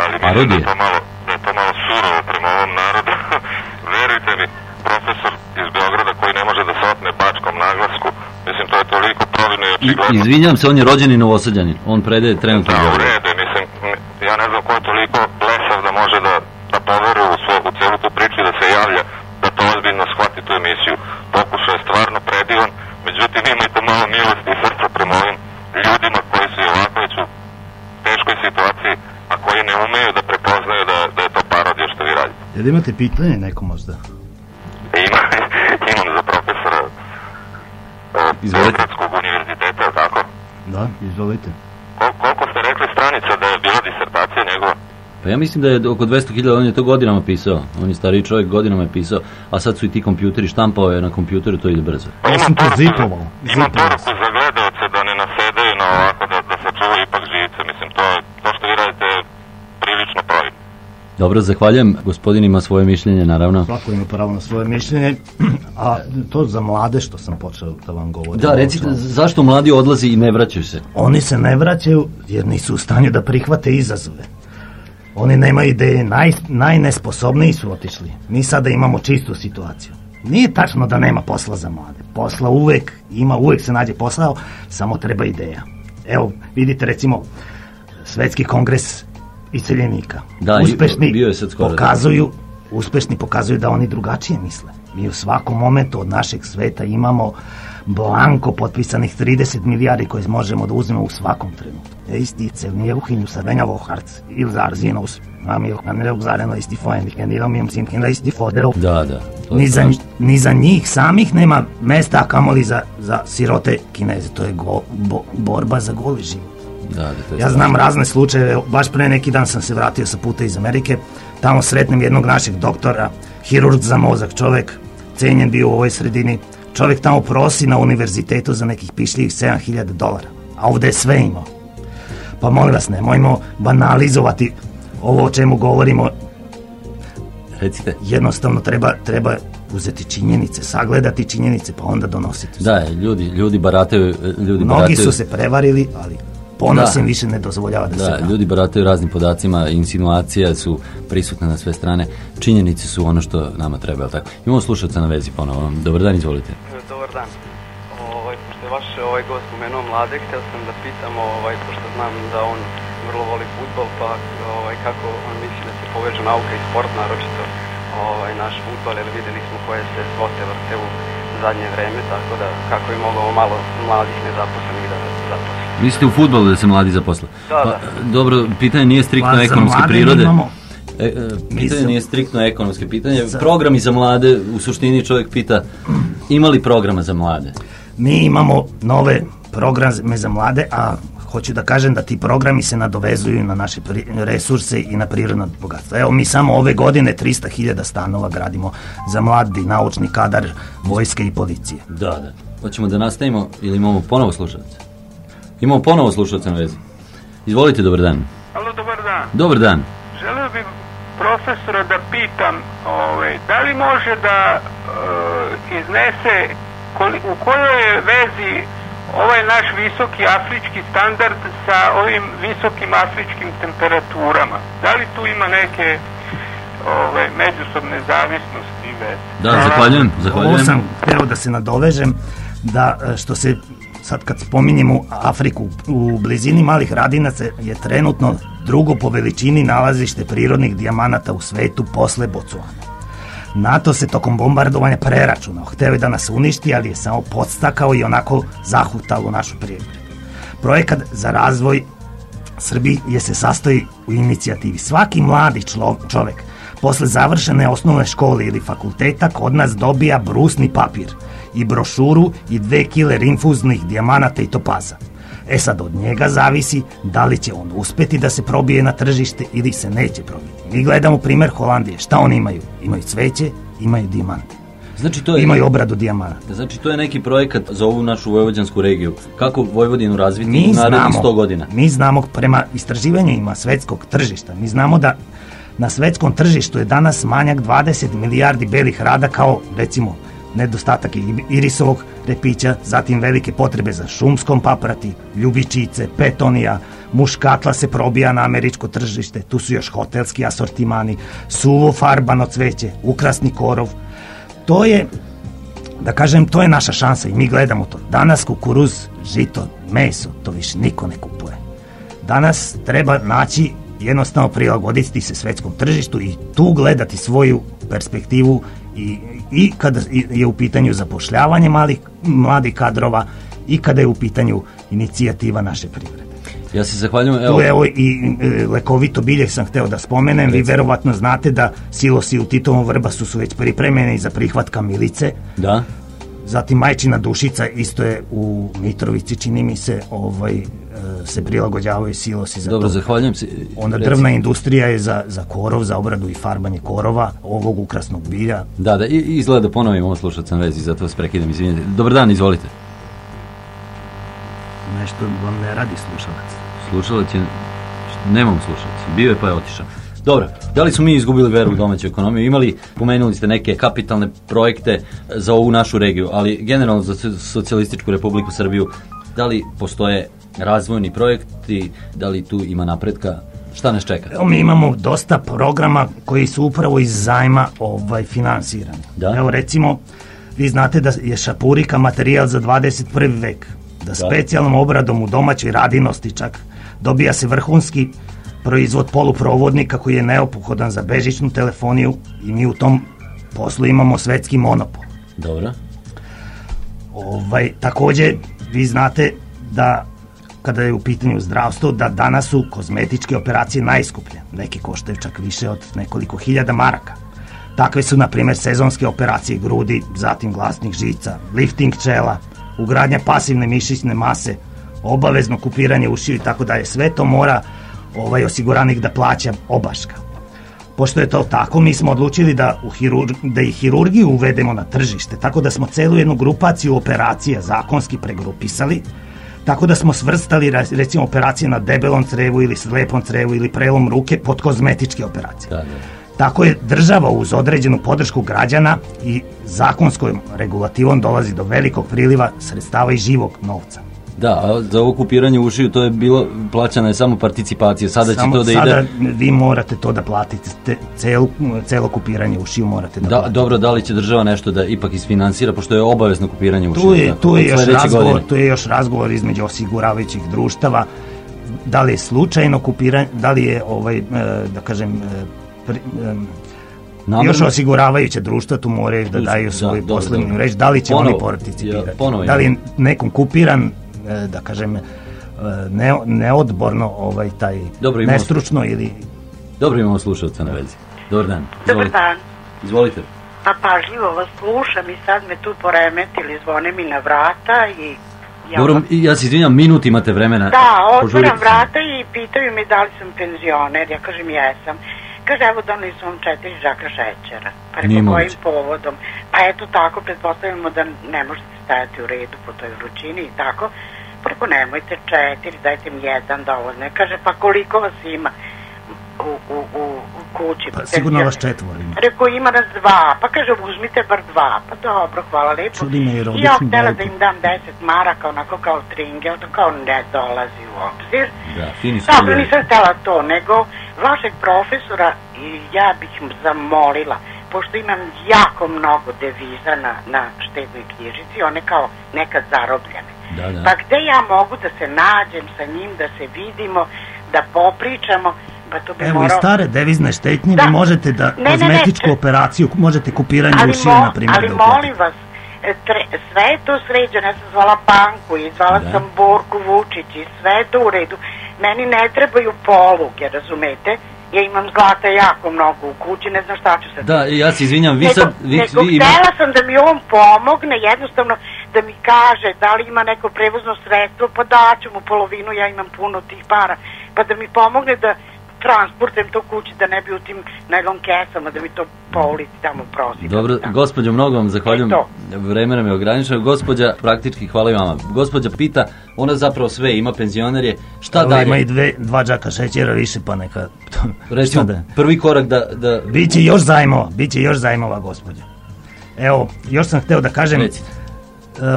ali mislim Parodije? da je to malo, da je to malo surovo prema ovom narodu. Verujte mi, profesor iz Beograda koji ne može da se otme bačkom naglasku, mislim to je toliko providno i I, očigledno. izvinjam se, on je rođeni novosadjanin. On predaje trenutno u Da, u Beogradu. redu, je, mislim, ne- ja ne znam ko je toliko blesav da može da, da poveruje u, sve, u cijelu tu priču i da se javlja, da to ozbiljno shvati tu emisiju. Pokušaj je stvarno predivan, međutim imajte malo milosti i srca prema ovim ljudima koji su i ovako već u teškoj situaciji, a koji ne umeju da prepoznaju da, da je to parodija što vi radite. Jel imate pitanje neko možda? Ima, imam za profesora Izvolite. Beogradskog univerziteta, tako? Da, izvolite. Kol, koliko ste rekli stranica da je bila disertacija njegova? Pa ja mislim da je oko 200.000, on je to godinama pisao. On je stariji čovjek, godinama je pisao, a sad su i ti kompjuteri, štampao je na kompjuteru, to ide brzo. Pa Ja imam sam to zipovao, Imam poruku sam. za gledaoce da ne nasedaju na ovako, da, da se čuvaju ipak živice. Mislim, to, je, to što vi radite je prilično pravi. Dobro, zahvaljujem. Gospodin ima svoje mišljenje, naravno. Svako ima pravo na svoje mišljenje, a to za mlade što sam počeo da vam govorim. Da, recite, zašto mladi odlazi i ne vraćaju se? Oni se ne vraćaju jer nisu u stanju da prihvate izazove. Oni nemaju ideje, naj, najnesposobniji su otišli. Mi sada imamo čistu situaciju. Nije tačno da nema posla za mlade. Posla uvek ima, uvek se nađe posao, samo treba ideja. Evo, vidite recimo, Svetski kongres iseljenika. Da, uspešni bio je sad skoro, pokazuju, uspešni pokazuju da oni drugačije misle. Mi u svakom momentu od našeg sveta imamo blanko potpisanih 30 milijardi koje možemo da uzmemo u svakom trenutku. Eesti celnieuhin Sarvenja Voharc, Ilzar Zinos, Amil Kanreuk Zareno isti Foen, Kenilom im Simkin isti Foderov. Da, da. je Ni za, ni za njih samih nema mesta, a kamoli za, za sirote kineze. To je go, bo, borba za goli život. Da, Ja znam razne slučajeve, baš pre neki dan sam se vratio sa puta iz Amerike, tamo sretnem jednog našeg doktora, hirurg za mozak, čovek, cenjen bio u ovoj sredini, čovek tamo prosi na univerzitetu za nekih pišljivih 7000 dolara, a ovde je sve imao. Pa molim vas, nemojmo banalizovati ovo o čemu govorimo, Recite. jednostavno treba, treba uzeti činjenice, sagledati činjenice, pa onda donositi. Da, ljudi, ljudi barataju, ljudi Mnogi barataju, su se prevarili, ali ponos Da. im više ne dozvoljava da, se Da, ljudi barataju raznim podacima, insinuacija su prisutne na sve strane, činjenice su ono što nama treba, tako? Imamo slušalca na vezi ponovo. Dobar dan, izvolite. Dobar dan. Ovaj, pošto je vaš ovaj gost spomenuo mlade, htio sam da pitam, ovaj, pošto znam da on vrlo voli futbol, pa ovaj, kako on misli da se povežu nauka i sport, naročito ovaj, naš futbol, jer vidjeli smo koje se svote vrte u zadnje vreme, tako da kako je moglo malo mladih nezaposlenih da se zaposli. Mislite u futbolu da se mladi zaposle? Da, Pa, dobro, pitanje nije striktno Pa, ekonomske prirode. imamo- E, e, pitanje nije striktno ekonomske pitanje. Za- Programi za mlade, u suštini čovjek pita, ima li programa za mlade? Mi imamo nove programe za mlade, a hoću da kažem da ti programi se nadovezuju na naše pri- resurse i na prirodno bogatstvo. Evo mi samo ove godine 300.000 stanova gradimo za mladi naučni kadar vojske i policije. Da, da. Hoćemo da nastavimo ili imamo ponovo slušalce? Imamo ponovo slušalce na vezi. Izvolite, dobar dan. Alo, dobar dan. Dobar dan. Želeo bih profesora da pitam, ovaj, da li može da e, iznese koli, u kojoj je vezi ovaj naš visoki afrički standard sa ovim visokim afričkim temperaturama? Da li tu ima neke ovaj, međusobne zavisnosti i veze? Da, Hvala. zahvaljujem, Ovo zahvaljujem. sam da se nadovežem da e, što se sad kad spominjemo Afriku u blizini malih radinaca je trenutno drugo po veličini nalazište prirodnih dijamanata u svetu posle Bocuana. NATO se tokom bombardovanja preračunao, hteo je da nas uništi, ali je samo podstakao i onako zahutalo našu privredu. Projekat za razvoj Srbiji je se sastoji u inicijativi. Svaki mladi člo, čovek posle završene osnovne škole ili fakulteta kod nas dobija brusni papir i brošuru i dve kile infuznih dijamanata i topaza. E sad od njega zavisi da li će on uspeti da se probije na tržište ili se neće probiti. Mi gledamo primer Holandije. Šta oni imaju? Imaju cveće, imaju dijamante. Znači to je, Imaju obradu dijamanata. znači to je neki projekat za ovu našu vojvođansku regiju. Kako Vojvodinu razviti mi u narednih znamo, 100 godina? Mi znamo prema istraživanjima svetskog tržišta, mi znamo da na svetskom tržištu je danas manjak 20 milijardi belih rada kao recimo nedostatak irisovog repića, zatim velike potrebe za šumskom paprati, ljubičice, petonija, muškatla se probija na američko tržište, tu su još hotelski asortimani, suvo farbano cveće, ukrasni korov. To je da kažem, to je naša šansa i mi gledamo to. Danas kukuruz, žito, meso, to više niko ne kupuje. Danas treba naći jednostavno prilagoditi se svetskom tržištu i tu gledati svoju perspektivu i, i kada je u pitanju zapošljavanje malih, mladih kadrova i kada je u pitanju inicijativa naše privrede. Ja se zahvaljujem. Tu evo i e, lekovito bilje sam hteo da spomenem. Vi verovatno znate da silosi u Titovom Vrbasu su već pripremljeni za prihvat kamilice. Da. Zatim majčina dušica isto je u Mitrovici, čini mi se, ovaj, se prilagođavaju silosi za Dobro, to. zahvaljujem se. Onda Reci. drvna industrija je za, za korov, za obradu i farbanje korova, ovog ukrasnog bilja. Da, da, i- izgleda imamo slušalca na vezi, zato vas prekidam, izvinite. Dobar dan, izvolite. Nešto vam ne radi slušalac. Slušalac je... Nemam slušalac. Bio je pa je otišao. Dobro, da li smo mi izgubili veru u domaću ekonomiju? Imali, pomenuli ste neke kapitalne projekte za ovu našu regiju, ali generalno za so- socijalističku republiku Srbiju, da li postoje razvojni projekti, da li tu ima napretka? Šta nas čeka? Mi imamo dosta programa koji su upravo iz zajma ovaj, finansirani. Da. Evo recimo, vi znate da je šapurika materijal za 21. vek. Da specijalnom obradom u domaćoj radinosti čak dobija se vrhunski proizvod poluprovodnika koji je neophodan za bežičnu telefoniju i mi u tom poslu imamo svetski monopol. Dobro. Ovaj, takođe, vi znate da kada je u pitanju zdravstvo, da danas su kozmetičke operacije najskuplje. Neke koštaju čak više od nekoliko hiljada maraka. Takve su, na primjer, sezonske operacije grudi, zatim glasnih žica, lifting čela, ugradnja pasivne mišićne mase, obavezno kupiranje ušiju i tako dalje. Sve to mora ovaj osiguranik da plaća obaška. Pošto je to tako, mi smo odlučili da, u hirur, da i hirurgiju uvedemo na tržište, tako da smo celu jednu grupaciju operacija zakonski pregrupisali, tako da smo svrstali recimo operacije na debelom crevu ili slepom crevu ili prelom ruke pod kozmetičke operacije. Da, da. Tako je država uz određenu podršku građana i zakonskom regulativom dolazi do velikog priliva sredstava i živog novca. Da, a za ovo kupiranje ušiju to je bilo, plaćana je samo participacija, sada će Samo to da sada ide... vi morate to da platite, te, celo, celo kupiranje ušiju morate da, Da, platite. dobro, da li će država nešto da ipak isfinansira, pošto je obavezno kupiranje ušiju? Tu je, tu je još razgovor, tu je još razgovor između osiguravajućih društava, da li je slučajno kupiranje, da li je ovaj, e, da kažem, e, pri, em, Namerno? još osiguravajuće društva tu moraju da daju da, svoju poslednju dobro. reč, da li će Ponovo, oni participirati, ja, ponovo da li je nekom kupiran, e, da kažem, e, ne, neodborno ovaj taj Dobro, imamo- nestručno ili Dobro imamo slušalca na vezi. Dobar dan. Dobar dan. Izvolite. Pa pažljivo vas slušam i sad me tu poremetili, zvone mi na vrata i... Ja Dobro, i ja se izvinjam, minut imate vremena. Da, se. vrata i pitaju me da li sam penzioner, ja kažem jesam. Kaže, evo doneli su vam četiri žaka šećera. Pa rekao, kojim povodom? Pa eto tako, pretpostavljamo da ne možete stajati u redu po toj vrućini i tako. Rekao, nemojte četiri, dajte mi jedan dovoljno. Kaže, pa koliko vas ima u, u, u, u kući? pa sigurno vas četvor ima. Rekao, ima nas dva. Pa kaže, uzmite bar dva. Pa dobro, hvala lepo. Čudi me jer I ja htjela da im dam 10 maraka, onako kao tringel, to kao ne dolazi u obzir. Da, fini Dobro, nisam htjela to, nego vašeg profesora i ja bih zamolila, pošto imam jako mnogo deviza na, na štednoj knjižici, one kao nekad zarobljene. Da, da. Pa gde ja mogu da se nađem sa njim, da se vidimo, da popričamo, pa to bi Evo i morao... stare devizne štetnje, Da. vi možete da Ne, ne, ne, kozmetičku e- operaciju, možete kupiranje ali, ušiju, mo- na primjer, ali da molim vas, e, tre, sve je to sređeno, ja sam zvala banku i zvala Da. sam Borku Vučić i sve je to u redu. Meni ne trebaju poluge, razumete? Ja imam zlata jako mnogo u kući, ne znam šta ću sad. Da, ja se izvinjam, vi nego, sad... Vi, nego vi ima- htela sam da mi on pomogne, jednostavno da mi kaže da li ima neko prevozno sredstvo, pa daću mu polovinu, ja imam puno tih para, pa da mi pomogne da transportem to kući, da ne bi u tim najlon kesama, da mi to po ulici tamo prosim. Dobro, gospođo, mnogo vam zahvaljujem. E, to. Vreme nam je ograničeno. Gospođa, praktički, hvala i vama. Gospođa pita, ona zapravo sve ima, penzioner je, šta Evo, dalje? Ima i dve, dva džaka šećera više, pa neka... Recimo, da- prvi korak da... da... Biće još zajmova, biće još zajmova, gospođo. Evo, još sam hteo da kažem e,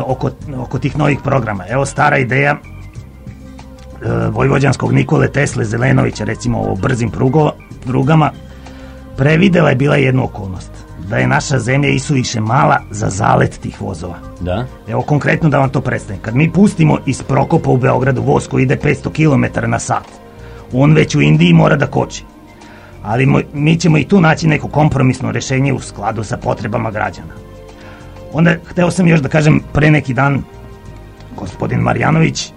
oko, oko tih novih programa. Evo stara ideja vojvođanskog Nikole Tesle Zelenovića, recimo o brzim prugo, prugama, previdela je bila jednu okolnost. Da je naša zemlja isuviše mala za zalet tih vozova. Da? Evo konkretno da vam to predstavim. Kad mi pustimo iz Prokopa u Beogradu voz koji ide 500 km na sat, on već u Indiji mora da koči. Ali mo- mi ćemo i tu naći neko kompromisno rešenje u skladu sa potrebama građana. Onda hteo sam još da kažem pre neki dan gospodin Marjanović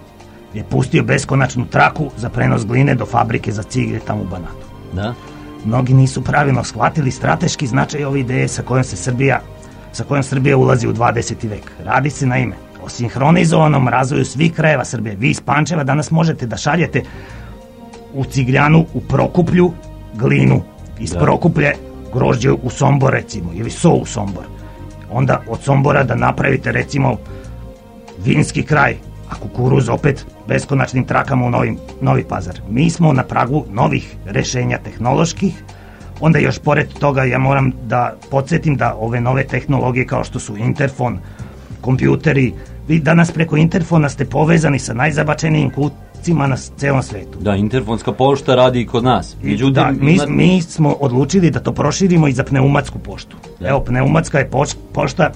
je pustio beskonačnu traku za prenos gline do fabrike za cigre tamo u Banatu. Da? Mnogi nisu pravilno shvatili strateški značaj ove ideje sa kojom se Srbija sa kojom Srbija ulazi u 20. vek. Radi se naime o sinhronizovanom razvoju svih krajeva Srbije. Vi iz Pančeva danas možete da šaljete u Cigljanu, u Prokuplju, glinu. Iz Da. Prokuplje grožđe u Sombor recimo, ili so u Sombor. Onda od Sombora da napravite recimo vinski kraj, a kukuruz opet beskonačnim trakama u Novi, Novi Pazar. Mi smo na pragu novih rešenja tehnoloških, onda još pored toga ja moram da podsjetim da ove nove tehnologije kao što su interfon, kompjuteri, vi danas preko interfona ste povezani sa najzabačenijim kucima na celom svetu. Da, interfonska pošta radi i kod nas. Međutim, da, mi, ima- mi smo odlučili da to proširimo i za pneumatsku poštu. Evo, pneumatska je poč- pošta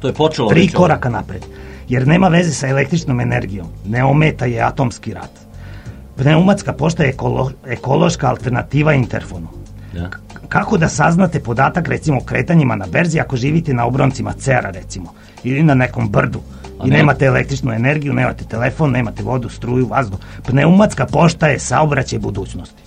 to je počelo tri već koraka napred. Jer nema veze sa električnom energijom. Ne ometa je atomski rat. Pneumatska pošta je ekolo- ekološka alternativa interfonu. Da. Kako da saznate podatak recimo o kretanjima na berzi ako živite na obroncima Cera recimo ili na nekom brdu A i ne- nemate električnu energiju, nemate telefon, nemate vodu, struju, vazduh. Pneumatska pošta je saobraćaj budućnosti.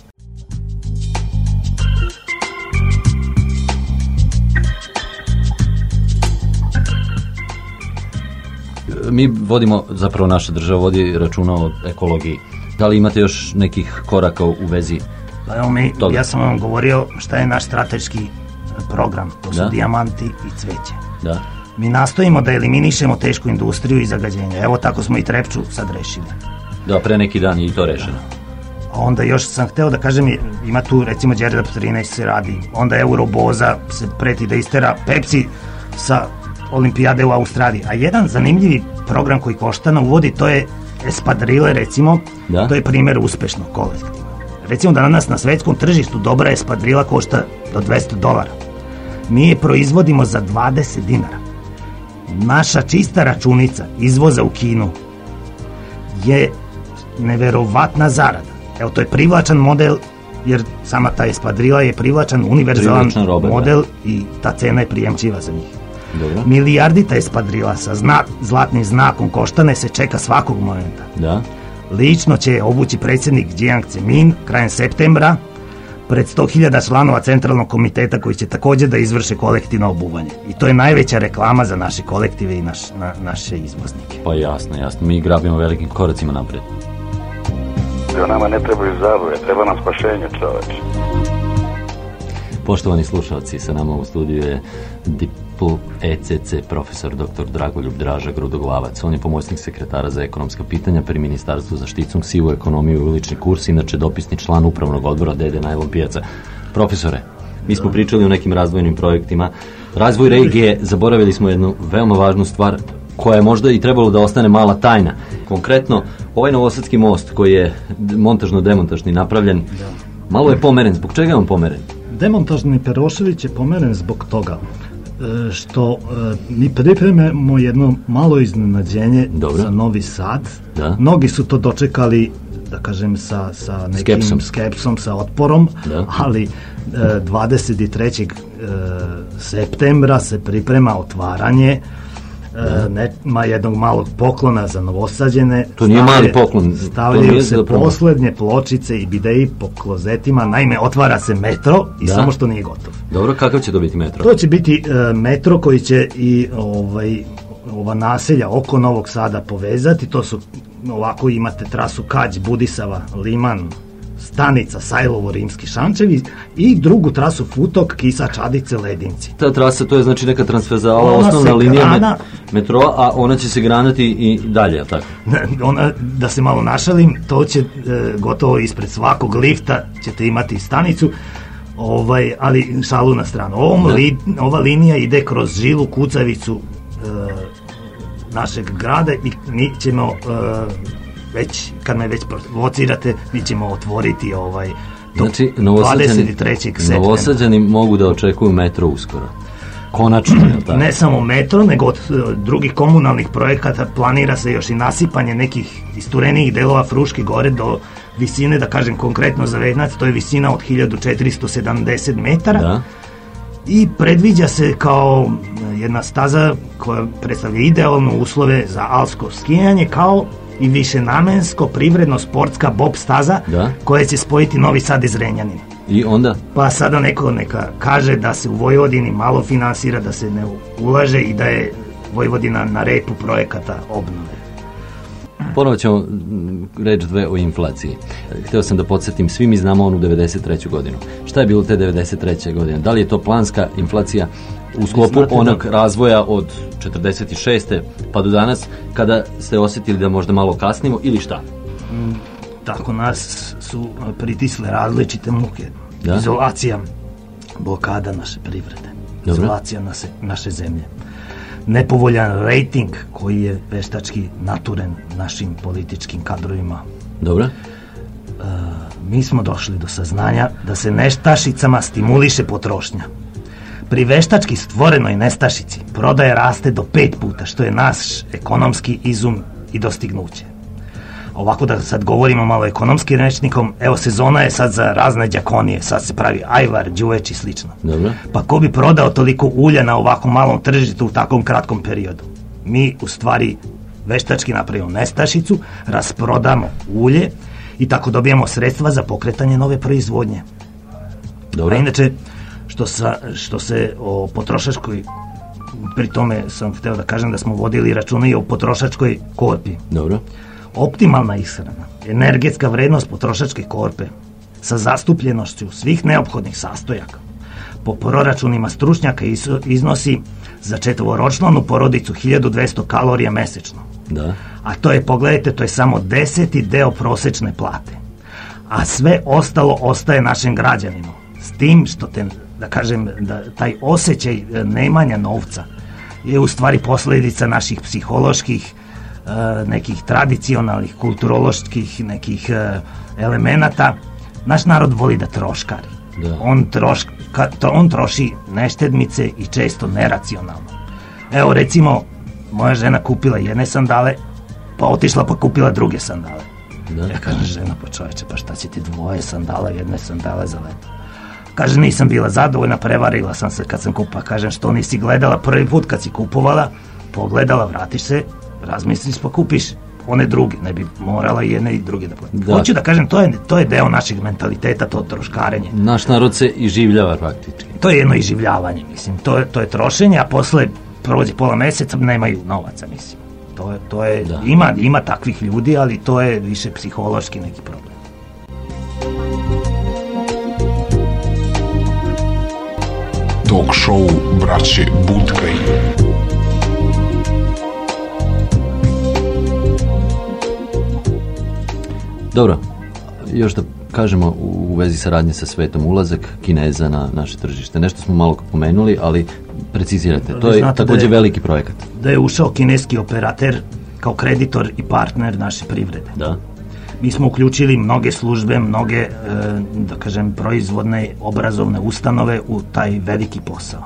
Mi vodimo, zapravo naša država vodi računa o ekologiji. Da li imate još nekih koraka u vezi Pa evo mi, toga? ja sam vam govorio šta je naš strateški program. To su Da. dijamanti i cveće. Da. Mi nastojimo da eliminišemo tešku industriju i zagađenje. Evo tako smo i Trepču sad rešili. Da, pre neki dan je i to rešeno. A onda još sam hteo da kažem, ima tu recimo Đerdap 13 se radi, onda Euroboza se preti da istera Pepsi sa olimpijade u Australiji. A jedan zanimljivi program koji Koštana uvodi, to je espadrile recimo, Da. to je primjer uspešnog kolektiva. Recimo da danas na svetskom tržištu dobra espadrila košta do 200 dolara. Mi je proizvodimo za 20 dinara. Naša čista računica izvoza u Kinu je neverovatna zarada. Evo, to je privlačan model, jer sama ta espadrila je privlačan, univerzalan roba, da. model i ta cena je prijemčiva za njih. Dobro. Milijardita espadrila sa znak, zlatnim znakom koštane se čeka svakog momenta. Da. Lično će obući predsjednik Jiang Zemin krajem septembra pred 100.000 članova centralnog komiteta koji će također da izvrše kolektivno obuvanje. I to je najveća reklama za naše kolektive i naš, na, naše izvoznike. Pa jasno, jasno. Mi grabimo velikim koracima napred. Da nama ne trebaju zabave, treba nam spašenje čoveče. Poštovani slušalci, sa nama u studiju je Dipl ECC profesor dr. Dragoljub Draža Grudoglavac. On je pomoćnik sekretara za ekonomska pitanja pri Ministarstvu za šticung, sivu ekonomiju i ulični kurs, inače dopisni član upravnog odbora Dede Najlon Pijaca. Profesore, mi smo pričali o nekim razvojnim projektima. Razvoj regije, zaboravili smo jednu veoma važnu stvar koja je možda i trebalo da ostane mala tajna. Konkretno, ovaj novosadski most koji je montažno-demontažni napravljen, malo je pomeren. Zbog čega je on pomeren? Demontažni Perošević je pomeren zbog toga što e, mi pripremamo jedno malo iznenađenje za Novi Sad. Da. Mnogi su to dočekali da kažem sa, sa nekim Skepsom. skepsom, sa otporom, Da. ali e, 23. e, septembra se priprema otvaranje e, nema jednog malog poklona za novosađene. To nije mali poklon, Stavljaju se zapravo- poslednje pločice i bideji po klozetima. Naime, otvara se metro i Da. samo što nije gotov. Dobro, kakav će to biti metro? To će biti e, metro koji će i ovaj ova naselja oko Novog Sada povezati. To su ovako imate trasu Kać, Budisava, Liman, Stanica, Sajlovo, Rimski Šančevi i drugu trasu Futok, Kisa, Čadice, Ledinci. Ta trasa, to je znači neka transverzala, Ona osnovna linija grana- metroa, a ona će se granati i dalje, tako? Ona, da se malo našalim, to će e, gotovo ispred svakog lifta ćete imati stanicu, ovaj, ali šalu na stranu. Ovom li- ova linija ide kroz žilu kucavicu e, našeg grada i mi ćemo e, već, kad me već provocirate, mi ćemo otvoriti ovaj Znači, novosađani, 23. septembra. novosađani mogu da očekuju metro uskoro. Konačno, jel tako? Ne samo metro, nego od e, drugih komunalnih projekata planira se još i nasipanje nekih isturenijih delova Fruške gore do visine, da kažem konkretno za Venac, to je visina od 1470 metara. Da. I predviđa se kao e, jedna staza koja predstavlja idealne uslove za alpsko skijanje, kao i višenamensko privredno sportska bob staza Da. koja će spojiti Novi Sad i Zrenjanin. I onda? Pa sada neko neka kaže da se u Vojvodini malo finansira, da se ne ulaže i da je Vojvodina na repu projekata obnove. Ponovo ćemo mm, reći dve o inflaciji. Htio sam da podsjetim, svi mi znamo onu 93. godinu. Šta je bilo te 93. godine? Da li je to planska inflacija u sklopu Znate da- onog razvoja od 46. pa do danas, kada ste osjetili da možda malo kasnimo ili šta? m, tako nas su pritisle različite muke. Da. Izolacija, blokada naše privrede, Dobro. izolacija naše, naše zemlje. Nepovoljan rejting koji je veštački naturen našim političkim kadrovima. Dobro. Mi smo došli do saznanja da se nestašicama stimuliše potrošnja. Pri veštački stvorenoj nestašici prodaja raste do pet puta, što je naš ekonomski izum i dostignuće. Ovako da sad govorimo malo ekonomski rečnikom, evo sezona je sad za razne đakonije, sad se pravi ajvar, đuveč i slično. Dobro. Pa ko bi prodao toliko ulja na ovako malom tržištu u takvom kratkom periodu? Mi u stvari veštački napravimo nestašicu, rasprodamo ulje i tako dobijemo sredstva za pokretanje nove proizvodnje. Dobro. A inače, što, sa, što se o potrošačkoj, pri tome sam hteo da kažem da smo vodili računa i o potrošačkoj korpi. Dobro. Optimalna ishrana, energetska vrednost potrošačke korpe sa zastupljenošću svih neophodnih sastojaka po proračunima stručnjaka iznosi za četvoročlanu porodicu 1200 kalorija mesečno. Da. A to je, pogledajte, to je samo deseti deo prosečne plate. A sve ostalo ostaje našem građaninu. S tim što te, da kažem, da taj osjećaj e, nemanja novca je u stvari posljedica naših psiholoških, nekih tradicionalnih, kulturoloških nekih e, elemenata. Naš narod voli da troškari. Da. On, troška, on troši neštedmice i često neracionalno. Evo recimo, moja žena kupila jedne sandale, pa otišla pa kupila druge sandale. Da. Ja kažem, žena, pa čoveče, pa šta će ti dvoje sandala, jedne sandale za leto? Kaže, nisam bila zadovoljna, prevarila sam se kad sam kupila. Kažem, što nisi gledala prvi put kad si kupovala, pogledala, vratiš se, razmisliš pa kupiš one druge, ne bi morala i jedne i druge da plati. Da. Hoću da kažem, to je, to je deo našeg mentaliteta, to troškarenje. Naš narod se i življava praktički. To je jedno iživljavanje, mislim. To je, to je trošenje, a posle prođe pola meseca, nemaju novaca, mislim. To je, to je, ima, ima takvih ljudi, ali to je više psihološki neki problem. Talk show braće Budkaj. Dobro, još da kažemo u vezi saradnje sa svetom ulazak Kineza na naše tržište. Nešto smo malo pomenuli, ali precizirajte. To je znate da također je- veliki projekat. Da je ušao kineski operater kao kreditor i partner naše privrede. Da. Mi smo uključili mnoge službe, mnoge, e, da kažem, proizvodne, obrazovne ustanove u taj veliki posao.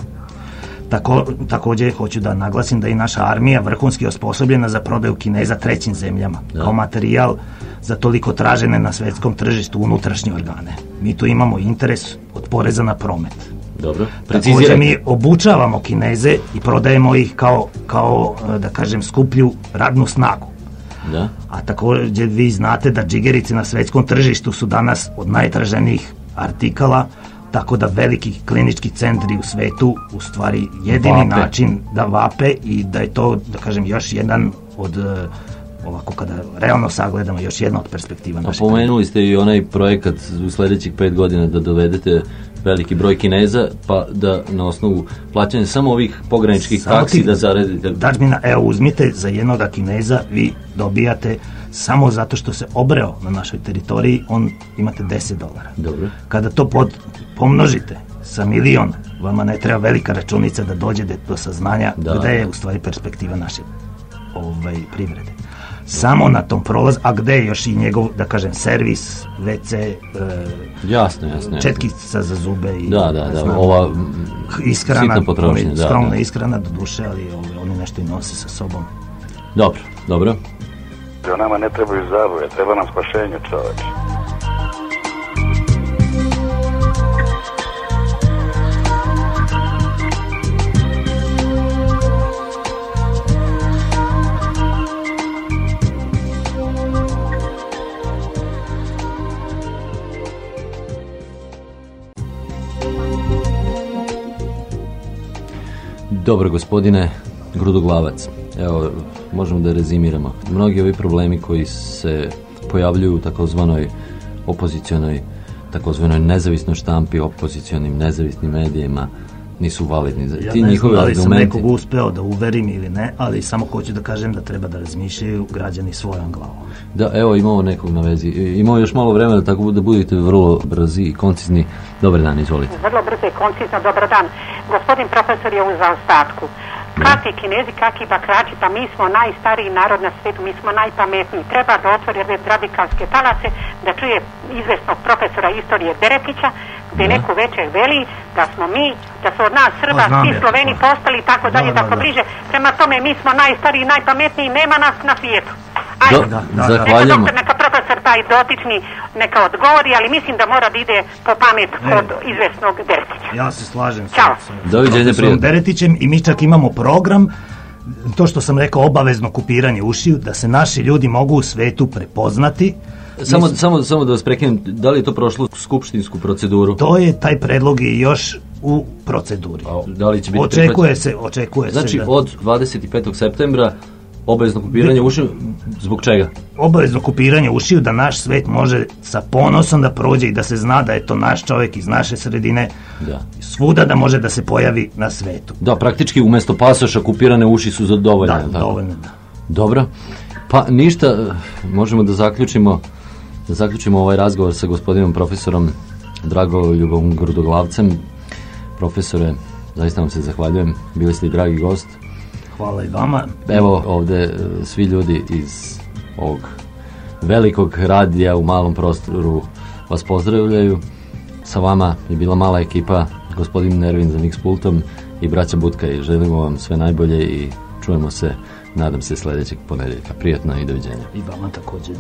Tako, također hoću da naglasim da je naša armija vrhunski osposobljena za prodaju Kineza trećim zemljama, Da. kao materijal za toliko tražene na svetskom tržištu unutrašnje organe. Mi tu imamo interes od poreza na promet. Dobro. Također mi obučavamo Kineze i prodajemo ih kao, kao e, da kažem, skuplju radnu snagu. Da. A također vi znate da džigerice na svetskom tržištu su danas od najtraženijih artikala, tako da veliki klinički centri u svetu u stvari jedini Vape. način da vape i da je to, da kažem, još jedan od e, ovako kada realno sagledamo još jedna od perspektiva A pomenuli ste i onaj projekat u sljedećih pet godina da dovedete veliki broj Kineza, pa da na osnovu plaćanja samo ovih pograničkih Samo taksi ti- da zaradite. Dažbina, evo uzmite za jednog kineza, vi dobijate samo zato što se obreo na našoj teritoriji, on imate 10 dolara. Dobro. Kada to pod, pomnožite sa milion, vama ne treba velika računica da dođete do saznanja Da. gde je u stvari perspektiva naše ovaj, privrede. Samo na tom prolaz, a gde je još i njegov, da kažem, servis, WC, e, Jasno, jasno. jasno. četkica za zube i Da, da, da, znam, ova potrošnja, oni- da, skromna da. ishrana do duše, ali ovaj, oni nešto i nose sa sobom. Dobro, dobro. Da nama ne trebaju zabave, treba nam spašenje čoveče. Dobro, gospodine Grudoglavac. Evo, možemo da rezimiramo. Mnogi ovi problemi koji se pojavljuju u takozvanoj opozicionoj takozvanoj nezavisnoj štampi, opozicionim nezavisnim medijima, nisu validni. Ja Ti ne njihovi znam da li sam argumenti... nekog uspeo da uverim ili ne, ali samo hoću da kažem da treba da razmišljaju građani svojom glavom. Da, evo imamo nekog na vezi. I- Imamo još malo vremena, tako da budete vrlo brzi i koncizni. Dobar dan, izvolite. Vrlo brzo i koncizno, dobar dan. Gospodin profesor je u zaostatku. Kakvi kinezi, kakvi bakrači, pa mi smo najstariji narod na svijetu, mi smo najpametniji. Treba da otvori ove radikalske talace, da čuje izvesnog profesora istorije Beretića, gdje Da. neku večer veli da smo mi, da su od nas Srba, Pa svi Sloveni da. postali i tako dalje, Da, da, tako da. bliže. Prema tome, mi smo najstariji, najpametniji, nema nas na svijetu. Do, da, da. Neka zahvaljujemo. doktor, neka profesor taj dotični neka odgovori, ali mislim da mora da ide po pamet kod izvesnog Beretića. Ja se slažem sa, Ćao. sa prijatno. Beretićem i mi čak imamo program to što sam rekao obavezno kupiranje ušiju da se naši ljudi mogu u svetu prepoznati Samo, Mislim, samo, samo da vas prekinem, da li je to prošlo skupštinsku proceduru? to je taj predlog je još u proceduri Da li će biti očekuje prihvaćen? se očekuje Znači, se da, od 25. septembra obavezno kopiranje ušiju, zbog čega? obavezno kupiranje ušiju da naš svet može sa ponosom da prođe i da se zna da je to naš čovjek iz naše sredine Da. svuda da može da se pojavi na svetu Da, praktički umjesto pasoša kupirane uši su dovoljne. da, tako? dovoljno da. Dobro. Pa ništa, možemo da zaključimo da zaključimo ovaj razgovor sa gospodinom profesorom Dragoljubom Grudoglavcem. Profesore, zaista vam se zahvaljujem. Bili ste i dragi gost. hvala i vama Evo ovdje eh, svi ljudi iz ovog velikog radija u malom prostoru vas pozdravljaju. Sa vama je bila mala ekipa, gospodin Nervin za Mix Pultom i braća Butka i želimo vam sve najbolje i čujemo se, nadam se, sljedećeg ponedjeljka. Prijatno i doviđenja. i vama također